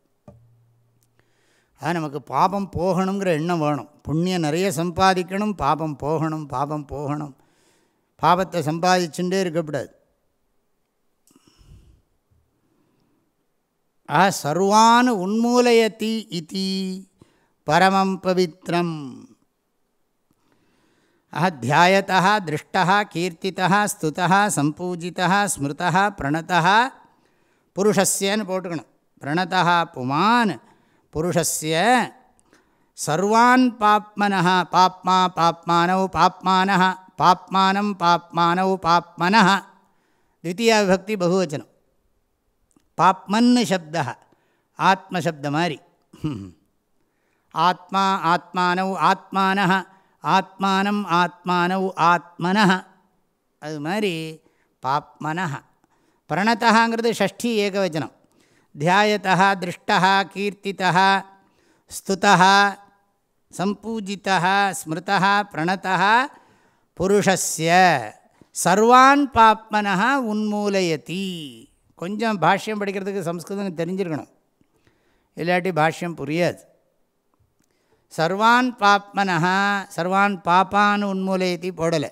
அதான் நமக்கு பாபம் போகணுங்கிற எண்ணம் வேணும். புண்ணியம் நிறைய சம்பாதிக்கணும் பாபம் போகணும் பாபம் போகணும். பாபத்தை சம்பாதிச்சுட்டே இருக்கக்கூடாது. ஆ சர்வான் உன்மூலயதி இத்தி பரமம் பவித்ரம். ஆஹ தியாயத்தா திருஷ்டா கீர்த்தித்தா ஸ்துதா சம்பூஜிதா ஸ்மிருதா பிரணதா புருஷஸ்யன்னு போட்டுக்கணும். பிரணதா புமான் புருஷஸ்ய சர்வான் பாப்மனஹ பாப்மா பாப்மானவ் பாப்மானஹ பாப்மானம் பாப்மானவ் பாப்மனஹ. திவித்தீயா விபக்தி பகுவச்சனம். பாப்மன்னு சப்தா ஆத்மசப்த மாதிரி ஆத்மா ஆத்மானவ் ஆத்மான ஆத்மானம் ஆத்மானவ் ஆத்மன அது மாதிரி பாப்மனஹ. பிரணத்தகாங்கிறது ஷஷ்டி ஏகவச்சனம். தியாயத்தா திருஷ்டா கீர்த்தித்தா ஸ்துதா சம்பூஜிதா ஸ்மிருதா பிரணத்தா புருஷஸ்ய. சர்வான் பாப்மனா உன்மூலயதி. கொஞ்சம் பாஷ்யம் படிக்கிறதுக்கு சம்ஸ்கிருதம் தெரிஞ்சிருக்கணும். இல்லாட்டி பாஷ்யம் புரியாது. சர்வான் பாப்மனா சர்வான் பாப்பான் உன்மூலயத்தி போடலை.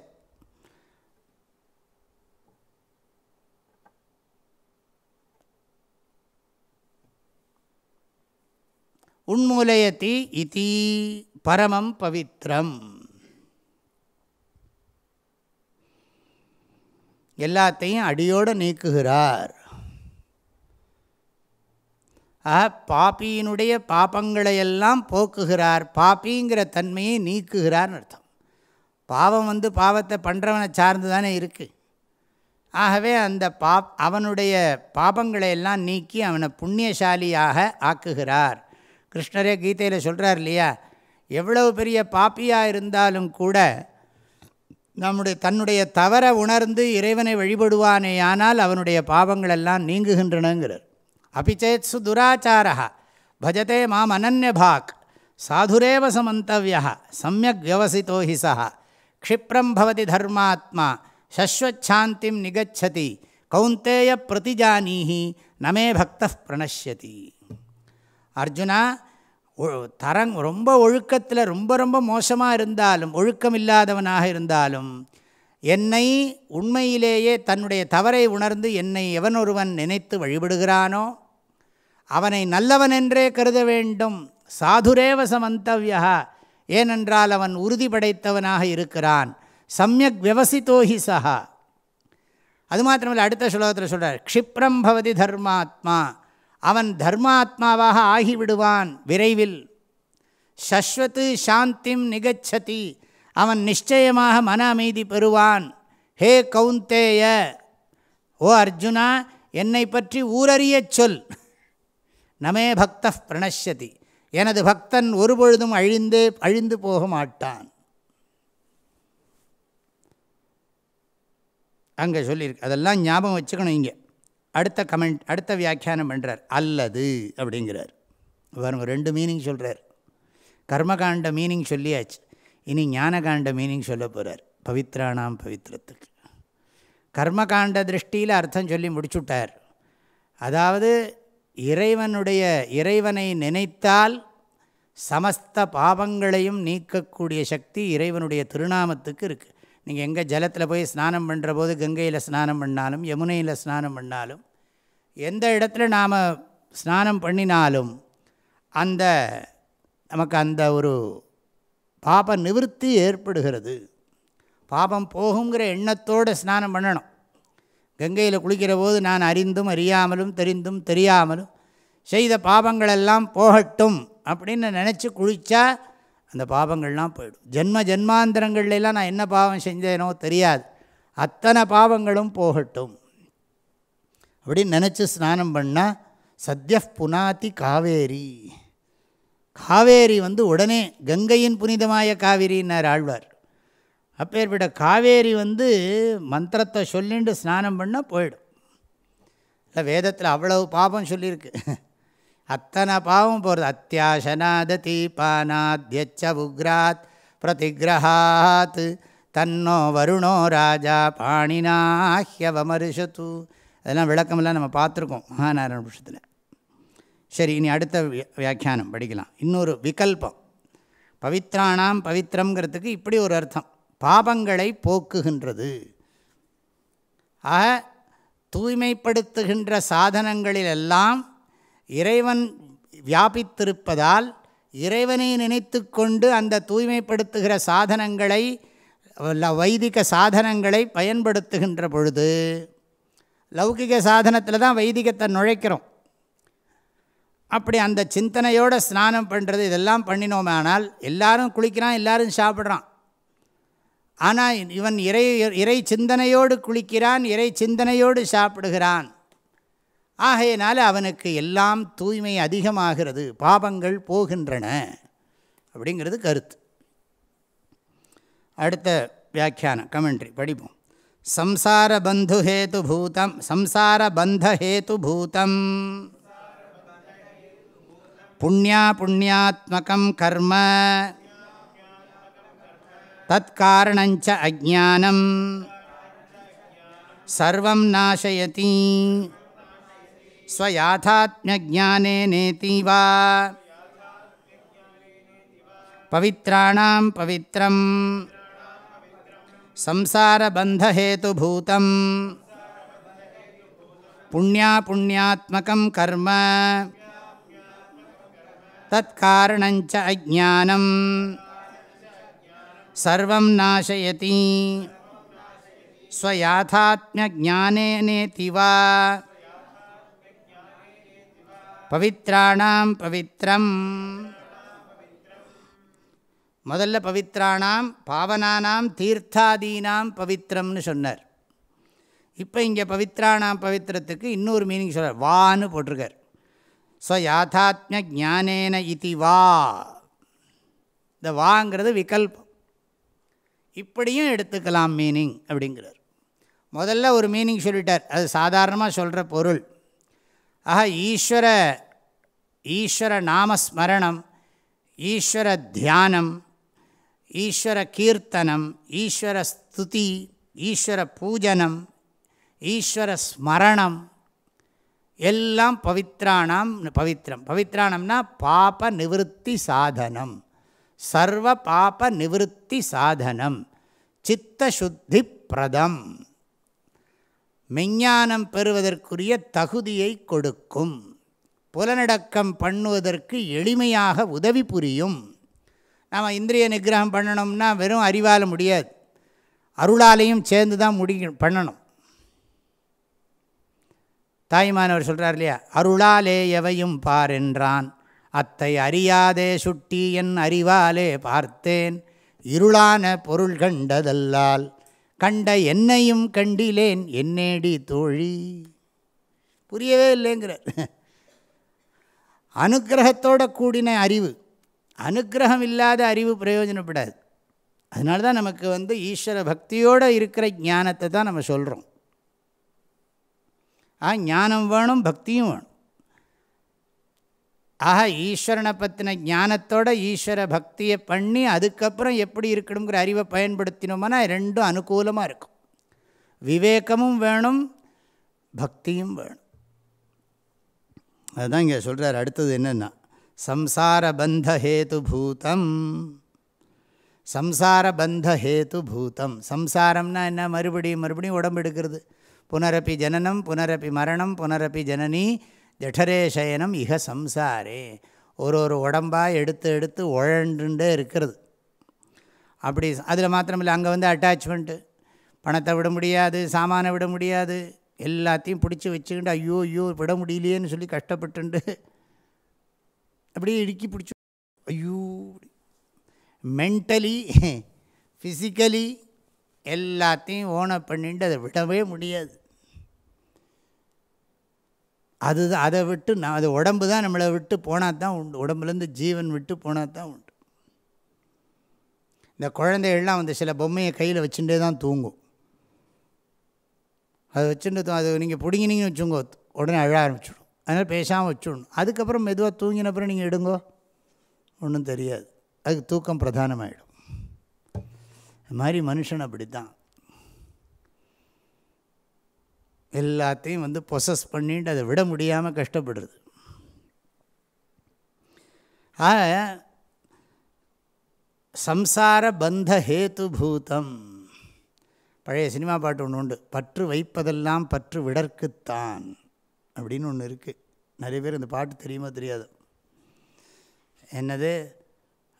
உன்மூலயதி இதி பரமம் பவித்ரம். எல்லாத்தையும் அடியோடு நீக்குகிறார். ஆக பாப்பியினுடைய பாப்பங்களையெல்லாம் போக்குகிறார். பாப்பிங்கிற தன்மையை நீக்குகிறார்னு அர்த்தம். பாவம் வந்து பாவத்தை பண்ணுறவனை சார்ந்து தானே இருக்குது ஆகவே அந்த பாப் அவனுடைய பாபங்களை எல்லாம் நீக்கி அவனை புண்ணியசாலியாக ஆக்குகிறார். கிருஷ்ணரே கீதையில் சொல்கிறார் இல்லையா? எவ்வளவு பெரிய பாப்பியாக இருந்தாலும் கூட நம்முடைய தன்னுடைய தவற உணர்ந்து இறைவனை வழிபடுவானே ஆனால் அவனுடைய பாவங்களெல்லாம் நீங்குகின்றனங்கிறார். அபிச்சேத்சு துராச்சாரா பஜதே மாம் அனன்யபாக் சாதுரேவ சமந்தவியா சமயக் வியவசித்தோ ஹி சா க்ஷிப்ரம் பவதி தர்மாத்மா சஸ்வச்சாந்திம் நிகச்சதி கௌந்தேய பிரதிஜானீஹி நமே பக்த பிரணஷ்யதி அர்ஜுனா தரங் ரொம்ப ஒழுக்கத்தில் ரொம்ப ரொம்ப மோசமாக இருந்தாலும் ஒழுக்கம் இல்லாதவனாக இருந்தாலும் என்னை உண்மையிலேயே தன்னுடைய தவறை உணர்ந்து என்னை எவன் ஒருவன் நினைத்து வழிபடுகிறானோ அவனை நல்லவன் என்றே கருத வேண்டும். சாதுரேவ சமந்தவியா ஏனென்றால் அவன் உறுதி படைத்தவனாக இருக்கிறான். சமயக் விவசித்தோஹி சஹா. அது மாத்திரமில்லை அடுத்த ஸ்லோகத்தில் சொல்கிறார் க்ஷிப்ரம் பவதி தர்மாத்மா. அவன் தர்மாத்மாவாக ஆகிவிடுவான் விரைவில். சஸ்வத்து சாந்திம் நிகச்சதி. அவன் நிச்சயமாக மன அமைதி பெறுவான். ஹே கவுந்தேய ஓ அர்ஜுனா என்னை பற்றி ஊரறியச் சொல். நமே பக்த பிரணஷ்யதி. எனது பக்தன் ஒருபொழுதும் அழிந்து அழிந்து போக மாட்டான். அங்கே சொல்லியிருக்கு அதெல்லாம் ஞாபகம் வச்சுக்கணும் இங்கே. அடுத்த கமெண்ட் அடுத்த வியாக்கியானம் பண்ணுறார் அல்லது அப்படிங்கிறார். பாருங்க ரெண்டு மீனிங் சொல்கிறார் கர்மகாண்ட மீனிங் சொல்லியாச்சு. இனி ஞானகாண்ட மீனிங் சொல்ல போகிறார் பவித்ராணாம் பவித்திரத்துக்கு கர்மகாண்ட திருஷ்டியில் அர்த்தம் சொல்லி முடிச்சுட்டார். அதாவது இறைவனுடைய இறைவனை நினைத்தால் சமஸ்த பாவங்களையும் நீக்கக்கூடிய சக்தி இறைவனுடைய திருநாமத்துக்கு இருக்குது நீங்கள் எங்கே ஜலத்தில் போய் ஸ்நானம் பண்ணுற போது கங்கையில் ஸ்நானம் பண்ணாலும் யமுனையில் ஸ்நானம் பண்ணாலும் எந்த இடத்துல நாம் ஸ்நானம் பண்ணினாலும் அந்த நமக்கு அந்த ஒரு பாப நிவர்த்தி ஏற்படுகிறது. பாபம் போகுங்கிற எண்ணத்தோடு ஸ்நானம் பண்ணணும். கங்கையில் குளிக்கிற போது நான் அறிந்தும் அறியாமலும் தெரிந்தும் தெரியாமலும் செய்த பாபங்களெல்லாம் போகட்டும் அப்படின்னு நினச்சி குளித்தா அந்த பாவங்கள்லாம் போயிடும். ஜென்ம ஜென்மாந்திரங்கள்லாம் நான் என்ன பாவம் செஞ்சேனோ தெரியாது. அத்தனை பாவங்களும் போகட்டும். அப்படின்னு நினச்சி ஸ்நானம் பண்ணால் சத்ய புனாதி காவேரி. காவேரி வந்து உடனே கங்கையின் புனிதமாய காவேரின்னார் ஆழ்வார். அப்பேற்பட்ட காவேரி வந்து மந்திரத்தை சொல்லிட்டு ஸ்நானம் பண்ணால் போயிடும். இல்லை வேதத்தில் அவ்வளவு பாபம் சொல்லியிருக்கு. அத்தனை பாவம் போகிறது அத்தியாசனாத தீபானாத்யச்ச உக்ராத் பிரதிகிரகாத் தன்னோ வருணோ ராஜா பாணினாஹ்யவமருஷத்து அதெல்லாம் விளக்கமெல்லாம் நம்ம பார்த்துருக்கோம் மகாநாராயண புருஷத்தில். சரி இனி அடுத்த வியாக்கியானம் படிக்கலாம். இன்னொரு விகல்பம். பவித்ராணாம் பவித்திரங்கிறதுக்கு இப்படி ஒரு அர்த்தம். பாபங்களை போக்குகின்றது. ஆக தூய்மைப்படுத்துகின்ற சாதனங்களிலெல்லாம் இறைவன் வியாபித்திருப்பதால் இறைவனை நினைத்து கொண்டு அந்த தூய்மைப்படுத்துகிற சாதனங்களை வைதிக சாதனங்களை பயன்படுத்துகின்ற பொழுது லௌகிக சாதனத்தில் தான் வைதிகத்தை நுழைக்கிறோம். அப்படி அந்த சிந்தனையோடு ஸ்நானம் பண்ணுறது இதெல்லாம் பண்ணினோமானால் எல்லாரும் குளிக்கிறான் எல்லாரும் சாப்பிட்றான். ஆனால் இவன் இறை இறை சிந்தனையோடு குளிக்கிறான் இறை சிந்தனையோடு சாப்பிடுகிறான். ஆகையினால் அவனுக்கு எல்லாம் தூய்மை அதிகமாகிறது பாபங்கள் போகின்றன அப்படிங்கிறது கருத்து. அடுத்த வியாக்கியானம் கமெண்ட்ரி படிப்போம். சம்சார பந்துஹேது பூதம் சம்சார பந்த ஹேத்து பூதம். புண்ணியா புண்ணியாத்மகம் கர்ம. தற்காரணஞ்ச அஜானம் சர்வம் நாசயதி. स्वयाथात्म्यज्ञानेन नेति वा। पवित्राणां पवित्रं संसारबन्धहेतुभूतं पुण्यापुण्यात्मकं कर्म। तत्कारणञ्च अज्ञानं सर्वं नाशयति। स्वयाथात्म्यज्ञानेन वा। பவித்ராணாம் பவித்ரம். முதல்ல பவித்ராணாம் பாவனானாம் தீர்த்தாதீனாம் பவித்ரம்னு சொன்னார். இப்போ இங்கே பவித்ராணாம் பவித்திரத்துக்கு இன்னொரு மீனிங் சொல்கிறார் வான்னு போட்டிருக்கார். ஸோ யாத்தாத்மிய ஜானேன இதி வா. இந்த வாங்கிறது விகல்பம். இப்படியும் எடுத்துக்கலாம் மீனிங் அப்படிங்கிறார். முதல்ல ஒரு மீனிங் சொல்லிட்டார். அது சாதாரணமாக சொல்கிற பொருள். ஆக ஈஸ்வர ஈஸ்வர நாமஸ்மரணம் ஈஸ்வர தியானம் ஈஸ்வர கீர்த்தனம் ஈஸ்வர ஸ்துதி ஈஸ்வர பூஜனம் ஈஸ்வர ஸ்மரணம். எல்லாம் பவித்ராணாம் பவித்ரம். பவித்ராணம்னா பாப நிவத்தி சாதனம். சர்வ பாப நிவத்தி சாதனம். சித்தசுத்தி பிரதம். மெஞ்ஞானம் பெறுவதற்குரிய தகுதியை கொடுக்கும். புலனடக்கம் பண்ணுவதற்கு எளிமையாக உதவி புரியும். நாம் இந்திரிய நிகிரகம் பண்ணணும்னா வெறும் அறிவால் முடியாது. அருளாலையும் சேர்ந்து தான் முடி பண்ணணும். தாய்மானவர் சொல்கிறார் இல்லையா? அருளாலே எவையும் பார் என்றான். அத்தை அறியாதே சுட்டி என் அறிவாலே பார்த்தேன். இருளான பொருள் கண்டதல்லால் கண்ட என்னையும் கண்டிலேன் என்னேடி தோழி? புரியவே இல்லைங்கிறார் அனுகிரகத்தோட கூடின அறிவு. அனுகிரகம் இல்லாத அறிவு பிரயோஜனப்படாது. அதனால தான் நமக்கு வந்து ஈஸ்வர பக்தியோடு இருக்கிற ஞானத்தை தான் நம்ம சொல்கிறோம் ஆ ஞானம் வேணும் பக்தியும் வேணும். ஆக ஈஸ்வரனை பற்றின ஞானத்தோட ஈஸ்வர பக்தியை பண்ணி அதுக்கப்புறம் எப்படி இருக்கணுங்கிற அறிவை பயன்படுத்தினோம்னா ரெண்டும் அனுகூலமாக இருக்கும். விவேகமும் வேணும் பக்தியும் வேணும். அதுதான் இங்கே சொல்கிறார் அடுத்தது என்னென்னா சம்சார பந்த ஹேது பூதம். சம்சார பந்த ஹேது பூதம். சம்சாரம்னா என்ன? மறுபடியும் மறுபடியும் உடம்பு எடுக்கிறது. புனரப்பி ஜனனம் புனரப்பி மரணம் புனரப்பி ஜனனி ஜடரே சயனம் இக சம்சாரே. ஒரு ஒரு உடம்பாக எடுத்து எடுத்து உழண்டுண்டே இருக்கிறது. அப்படி அதில் மாத்திரமில்லை அங்கே வந்து அட்டாச்மெண்ட்டு பணத்தை விட முடியாது சாமானை விட முடியாது எல்லாத்தையும் பிடிச்சி வச்சுக்கிட்டு ஐயோ ஐயோ விட முடியலையேன்னு சொல்லி கஷ்டப்பட்டுண்டு அப்படியே இடுக்கி பிடிச்சி ஐயோ மென்டலி ஃபிசிக்கலி எல்லாத்தையும் ஓனப் பண்ணிட்டு அதை விடவே முடியாது. அது அதை விட்டு நான் அது உடம்பு தான் நம்மளை விட்டு போனால் தான் உண்டு. உடம்புலேருந்து ஜீவன் விட்டு போனால் தான் உண்டு. இந்த குழந்தைகள்லாம் வந்து சில பொம்மையை கையில் வச்சுட்டே தான் தூங்கும். அதை வச்சுட்டு அது நீங்கள் பிடிங்கினீங்கன்னு வச்சுங்கோ உடனே அழ ஆரம்பிச்சிடும். அதனால் பேசாமல் வச்சுடணும். அதுக்கப்புறம் மெதுவாக தூங்கினப்புறம் நீங்கள் எடுங்கோ. ஒன்றும் தெரியாது. அதுக்கு தூக்கம் பிரதானமாகிடும் அது மாதிரி மனுஷன் அப்படி தான் எல்லாத்தையும் வந்து பொசஸ் பண்ணிட்டு அதை விட முடியாமல் கஷ்டப்படுறது. ஆக சம்சார பந்த ஹேத்து பூதம். பழைய சினிமா பாட்டு ஒன்று உண்டு. பற்று வைப்பதெல்லாம் பற்று விடற்குத்தான் அப்படின்னு ஒன்று இருக்குது நிறைய பேர் இந்த பாட்டு தெரியுமா தெரியாது. என்னது?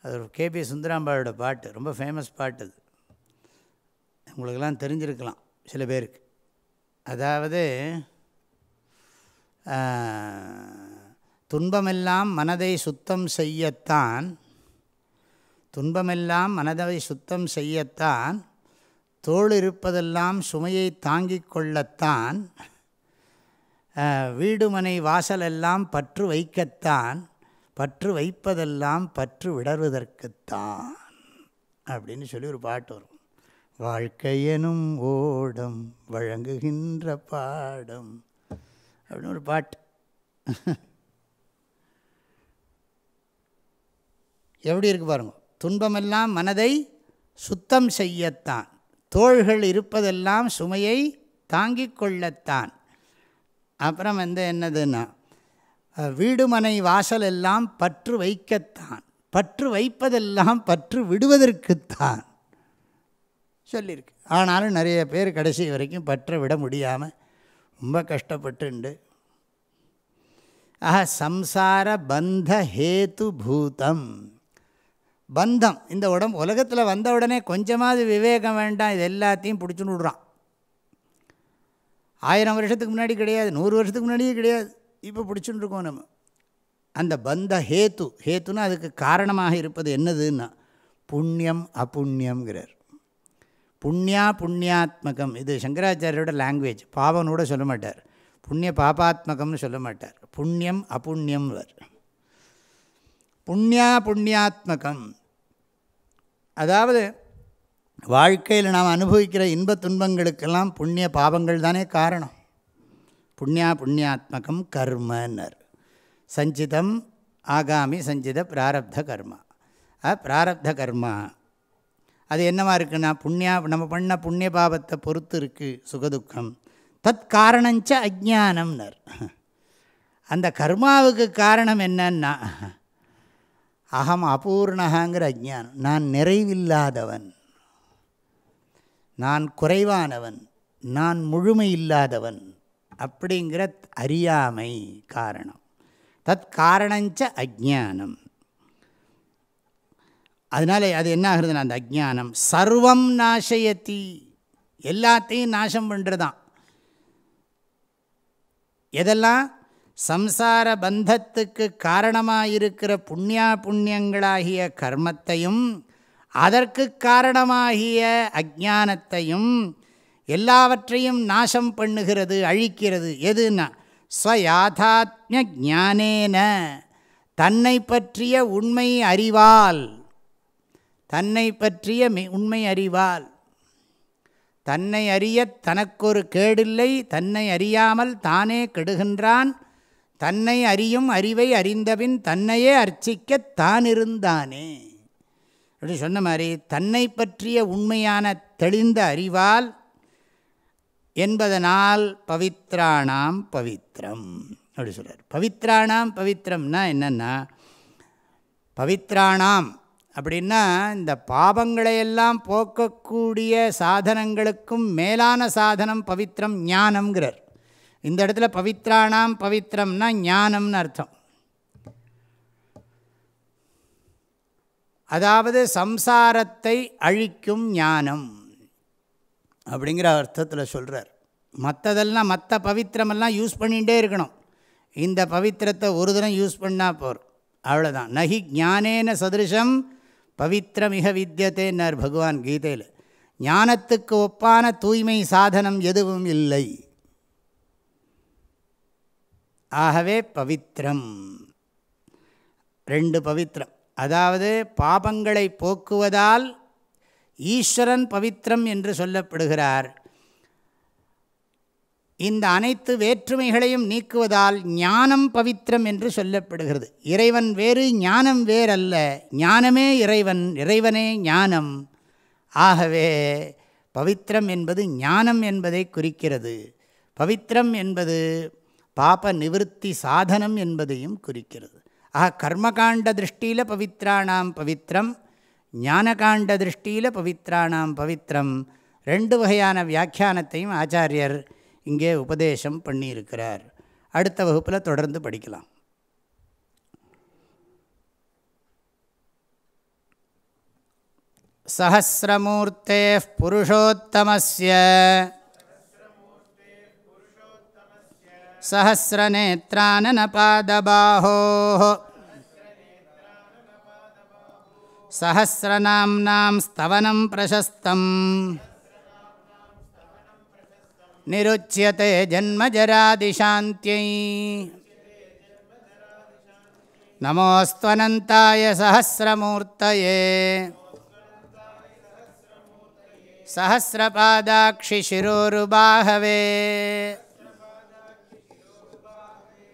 அது கேபி சுந்தராம்பாளோட பாட்டு. ரொம்ப ஃபேமஸ் பாட்டு அது. உங்களுக்கெல்லாம் தெரிஞ்சிருக்கலாம் சில பேருக்கு. அதாவது துன்பமெல்லாம் மனதை சுத்தம் செய்யத்தான் துன்பமெல்லாம் மனதை சுத்தம் செய்யத்தான் தோல் இருப்பதெல்லாம் சுமையை தாங்கிக் கொள்ளத்தான் வீடுமனை வாசலெல்லாம் பற்று வைக்கத்தான் பற்று வைப்பதெல்லாம் பற்று விடறுவதற்குத்தான் அப்படின்னு சொல்லி ஒரு பாட்டு வரும். வாழ்க்கையெனும் ஓடம் வழங்குகின்ற பாடம். அப்படின்னு ஒரு பாட்டு. எப்படி இருக்கு பாருங்க. துன்பமெல்லாம் மனதை சுத்தம் செய்யத்தான். தோள்கள் இருப்பதெல்லாம் சுமையை தாங்கிக் கொள்ளத்தான். அப்புறம் வந்து என்னதுன்னா வீடுமனை வாசல் எல்லாம் பற்று வைக்கத்தான். பற்று வைப்பதெல்லாம் பற்று விடுவதற்குத்தான். சொல்லியிருக்கு. ஆனாலும் நிறைய பேர் கடைசி வரைக்கும் பற்ற விட முடியாமல் ரொம்ப கஷ்டப்பட்டுண்டு. ஆஹா சம்சார பந்த ஹேத்து பூதம். பந்தம். இந்த உடம்பு உலகத்தில் வந்த உடனே கொஞ்சமாவது விவேகம் வேண்டாம் இது எல்லாத்தையும் பிடிச்சுன்னு விடுறான். ஆயிரம் வருஷத்துக்கு முன்னாடி கிடையாது நூறு வருஷத்துக்கு முன்னாடியே கிடையாது. இப்போ பிடிச்சுன்னு இருக்கோம் நம்ம. அந்த பந்த ஹேத்து ஹேத்துனா அதுக்கு காரணமாக இருப்பது என்னதுன்னா புண்ணியம் அப்புண்ணியம்ங்கிறார் புண்ணியா புண்ணியாத்மகம். இது சங்கராச்சாரியோட லாங்குவேஜ் பாவனோட சொல்ல மாட்டார். புண்ணிய பாபாத்மகம்னு சொல்ல மாட்டார். புண்ணியம் அப்புண்ணியம் புண்ணியா புண்ணியாத்மகம். அதாவது வாழ்க்கையில் நாம் அனுபவிக்கிற இன்ப துன்பங்களுக்கெல்லாம் புண்ணிய பாவங்கள் தானே காரணம். புண்ணியா புண்ணியாத்மகம் கர்மன்னர். சஞ்சிதம் ஆகாமி சஞ்சித பிராரப்த கர்மா. பிராரப்த கர்மா. அது என்னவாக இருக்குன்னா புண்ணியா நம்ம பண்ண புண்ணிய பாவத்தை பொறுத்து இருக்குது சுகதுக்கம். தத் காரணஞ்ச அஜானம்னர் அந்த கர்மாவுக்கு காரணம் என்னன்னா அகம் அபூர்ணகாங்கிற அஜானம் நான் நிறைவில்லாதவன். நான் குறைவானவன். நான் முழுமை இல்லாதவன் அப்படிங்கிற அறியாமை காரணம். தத் காரணஞ்ச அஜானம் அதனால் அது என்ன ஆகுதுன்னா அந்த அஜானம் சர்வம் நாசயத்தி எல்லாத்தையும் நாசம் பண்ணுறதான் எதெல்லாம்? சம்சார பந்தத்துக்கு காரணமாக இருக்கிற புண்ணியா புண்ணியங்களாகிய கர்மத்தையும் அதற்கு காரணமாகிய அஜானத்தையும் எல்லாவற்றையும் நாசம் பண்ணுகிறது அழிக்கிறது. எதுன்னா? ஸ்வயாதாத்மிய ஜானேன தன்னை பற்றிய உண்மை அறிவால். தன்னை பற்றிய உண்மை அறிவால். தன்னை அறிய தனக்கொரு கேடில்லை தன்னை அறியாமல் தானே கெடுகின்றான். தன்னை அறியும் அறிவை அறிந்தபின் தன்னையே அர்ச்சிக்க தானிருந்தானே. அப்படி சொன்ன மாதிரி தன்னை பற்றிய உண்மையான தெளிந்த அறிவால் என்பதனால் பவித்ராணாம் பவித்ரம். அப்படி சொல்கிறார் பவித்ராணாம் பவித்ரம்னா என்னென்னா பவித்ராணாம் அப்படின்னா இந்த பாவங்களையெல்லாம் போக்கக்கூடிய சாதனங்களுக்கும் மேலான சாதனம் பவித்திரம் ஞானம்ங்கிறார். இந்த இடத்துல பவித்ராணாம் பவித்திரம்னா ஞானம்னு அர்த்தம். அதாவது சம்சாரத்தை அழிக்கும் ஞானம் அப்படிங்கிற அர்த்தத்தில் சொல்கிறார் மற்றதெல்லாம் மற்ற பவித்திரமெல்லாம் யூஸ் பண்ணிகிட்டே இருக்கணும். இந்த பவித்திரத்தை ஒரு தினம் யூஸ் பண்ணால் போகிறோம் அவ்வளோதான் நகி ஞானேன சதிருஷம் பவித்திரமிக வித்தியத்தேன்னார் பகவான் கீதையில். ஞானத்துக்கு ஒப்பான தூய்மை சாதனம் எதுவும் இல்லை. ஆகவே பவித்திரம் ரெண்டு பவித்திரம் அதாவது பாபங்களை போக்குவதால் ஈஸ்வரன் பவித்திரம் என்று சொல்லப்படுகிறார். இந்த அனைத்து வேற்றுமைகளையும் நீக்குவதால் ஞானம் பவித்திரம் என்று சொல்லப்படுகிறது. இறைவன் வேறு ஞானம் வேறல்ல. ஞானமே இறைவன் இறைவனே ஞானம். ஆகவே பவித்திரம் என்பது ஞானம் என்பதை குறிக்கிறது. பவித்திரம் என்பது பாப நிவர்த்தி சாதனம் என்பதையும் குறிக்கிறது. ஆக கர்மகாண்ட திருஷ்டியில் பவித்ராணாம் பவித்திரம் ஞானகாண்ட திருஷ்டியில் பவித்ராணாம் பவித்திரம் ரெண்டு வகையான வியாக்கியானத்தையும் ஆச்சாரியர் இங்கே உபதேசம் பண்ணியிருக்கிறார் அடுத்த வகுப்பில் தொடர்ந்து படிக்கலாம் சஹசிரமூர்த்தே புருஷோத்தமஸ்ய सहस्रनेत्राननपादबाहोः सहस्रनाम्नां स्तवनं प्रशस्तम् निरुच्यते जन्मजरादिशान्त्यै। नमोऽस्त्वनन्ताय सहस्रमूर्तये। सहस्रपादाक्षिशिरोरुबाहवे।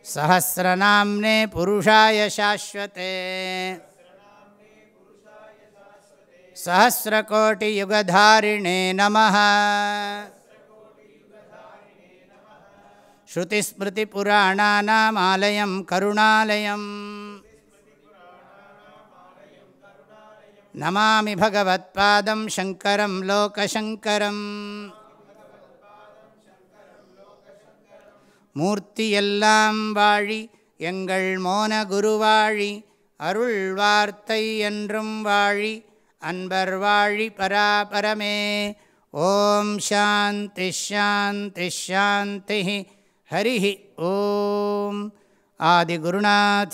सहस्रनाम्ने पुरुषाय शाश्वते। सहस्रकोटियुगधारिणे नमः ஸ்ருதிஸ்மிருதிபுராணானாமாலயம் கருணாலயம். நமாமி பகவத்பாதம் சங்கரம் லோகசங்கரம். மூர்த்தியெல்லாம் வாழி எங்கள் மோன குருவாழி அருள் வார்த்தை என்றும் வாழி அன்பர் வாழி பராபரமே. ஓம் சாந்தி ஷாந்தி ஷாந்தி ஹரி ஓம் ஆதிகுருநாதஸ்வாமிகி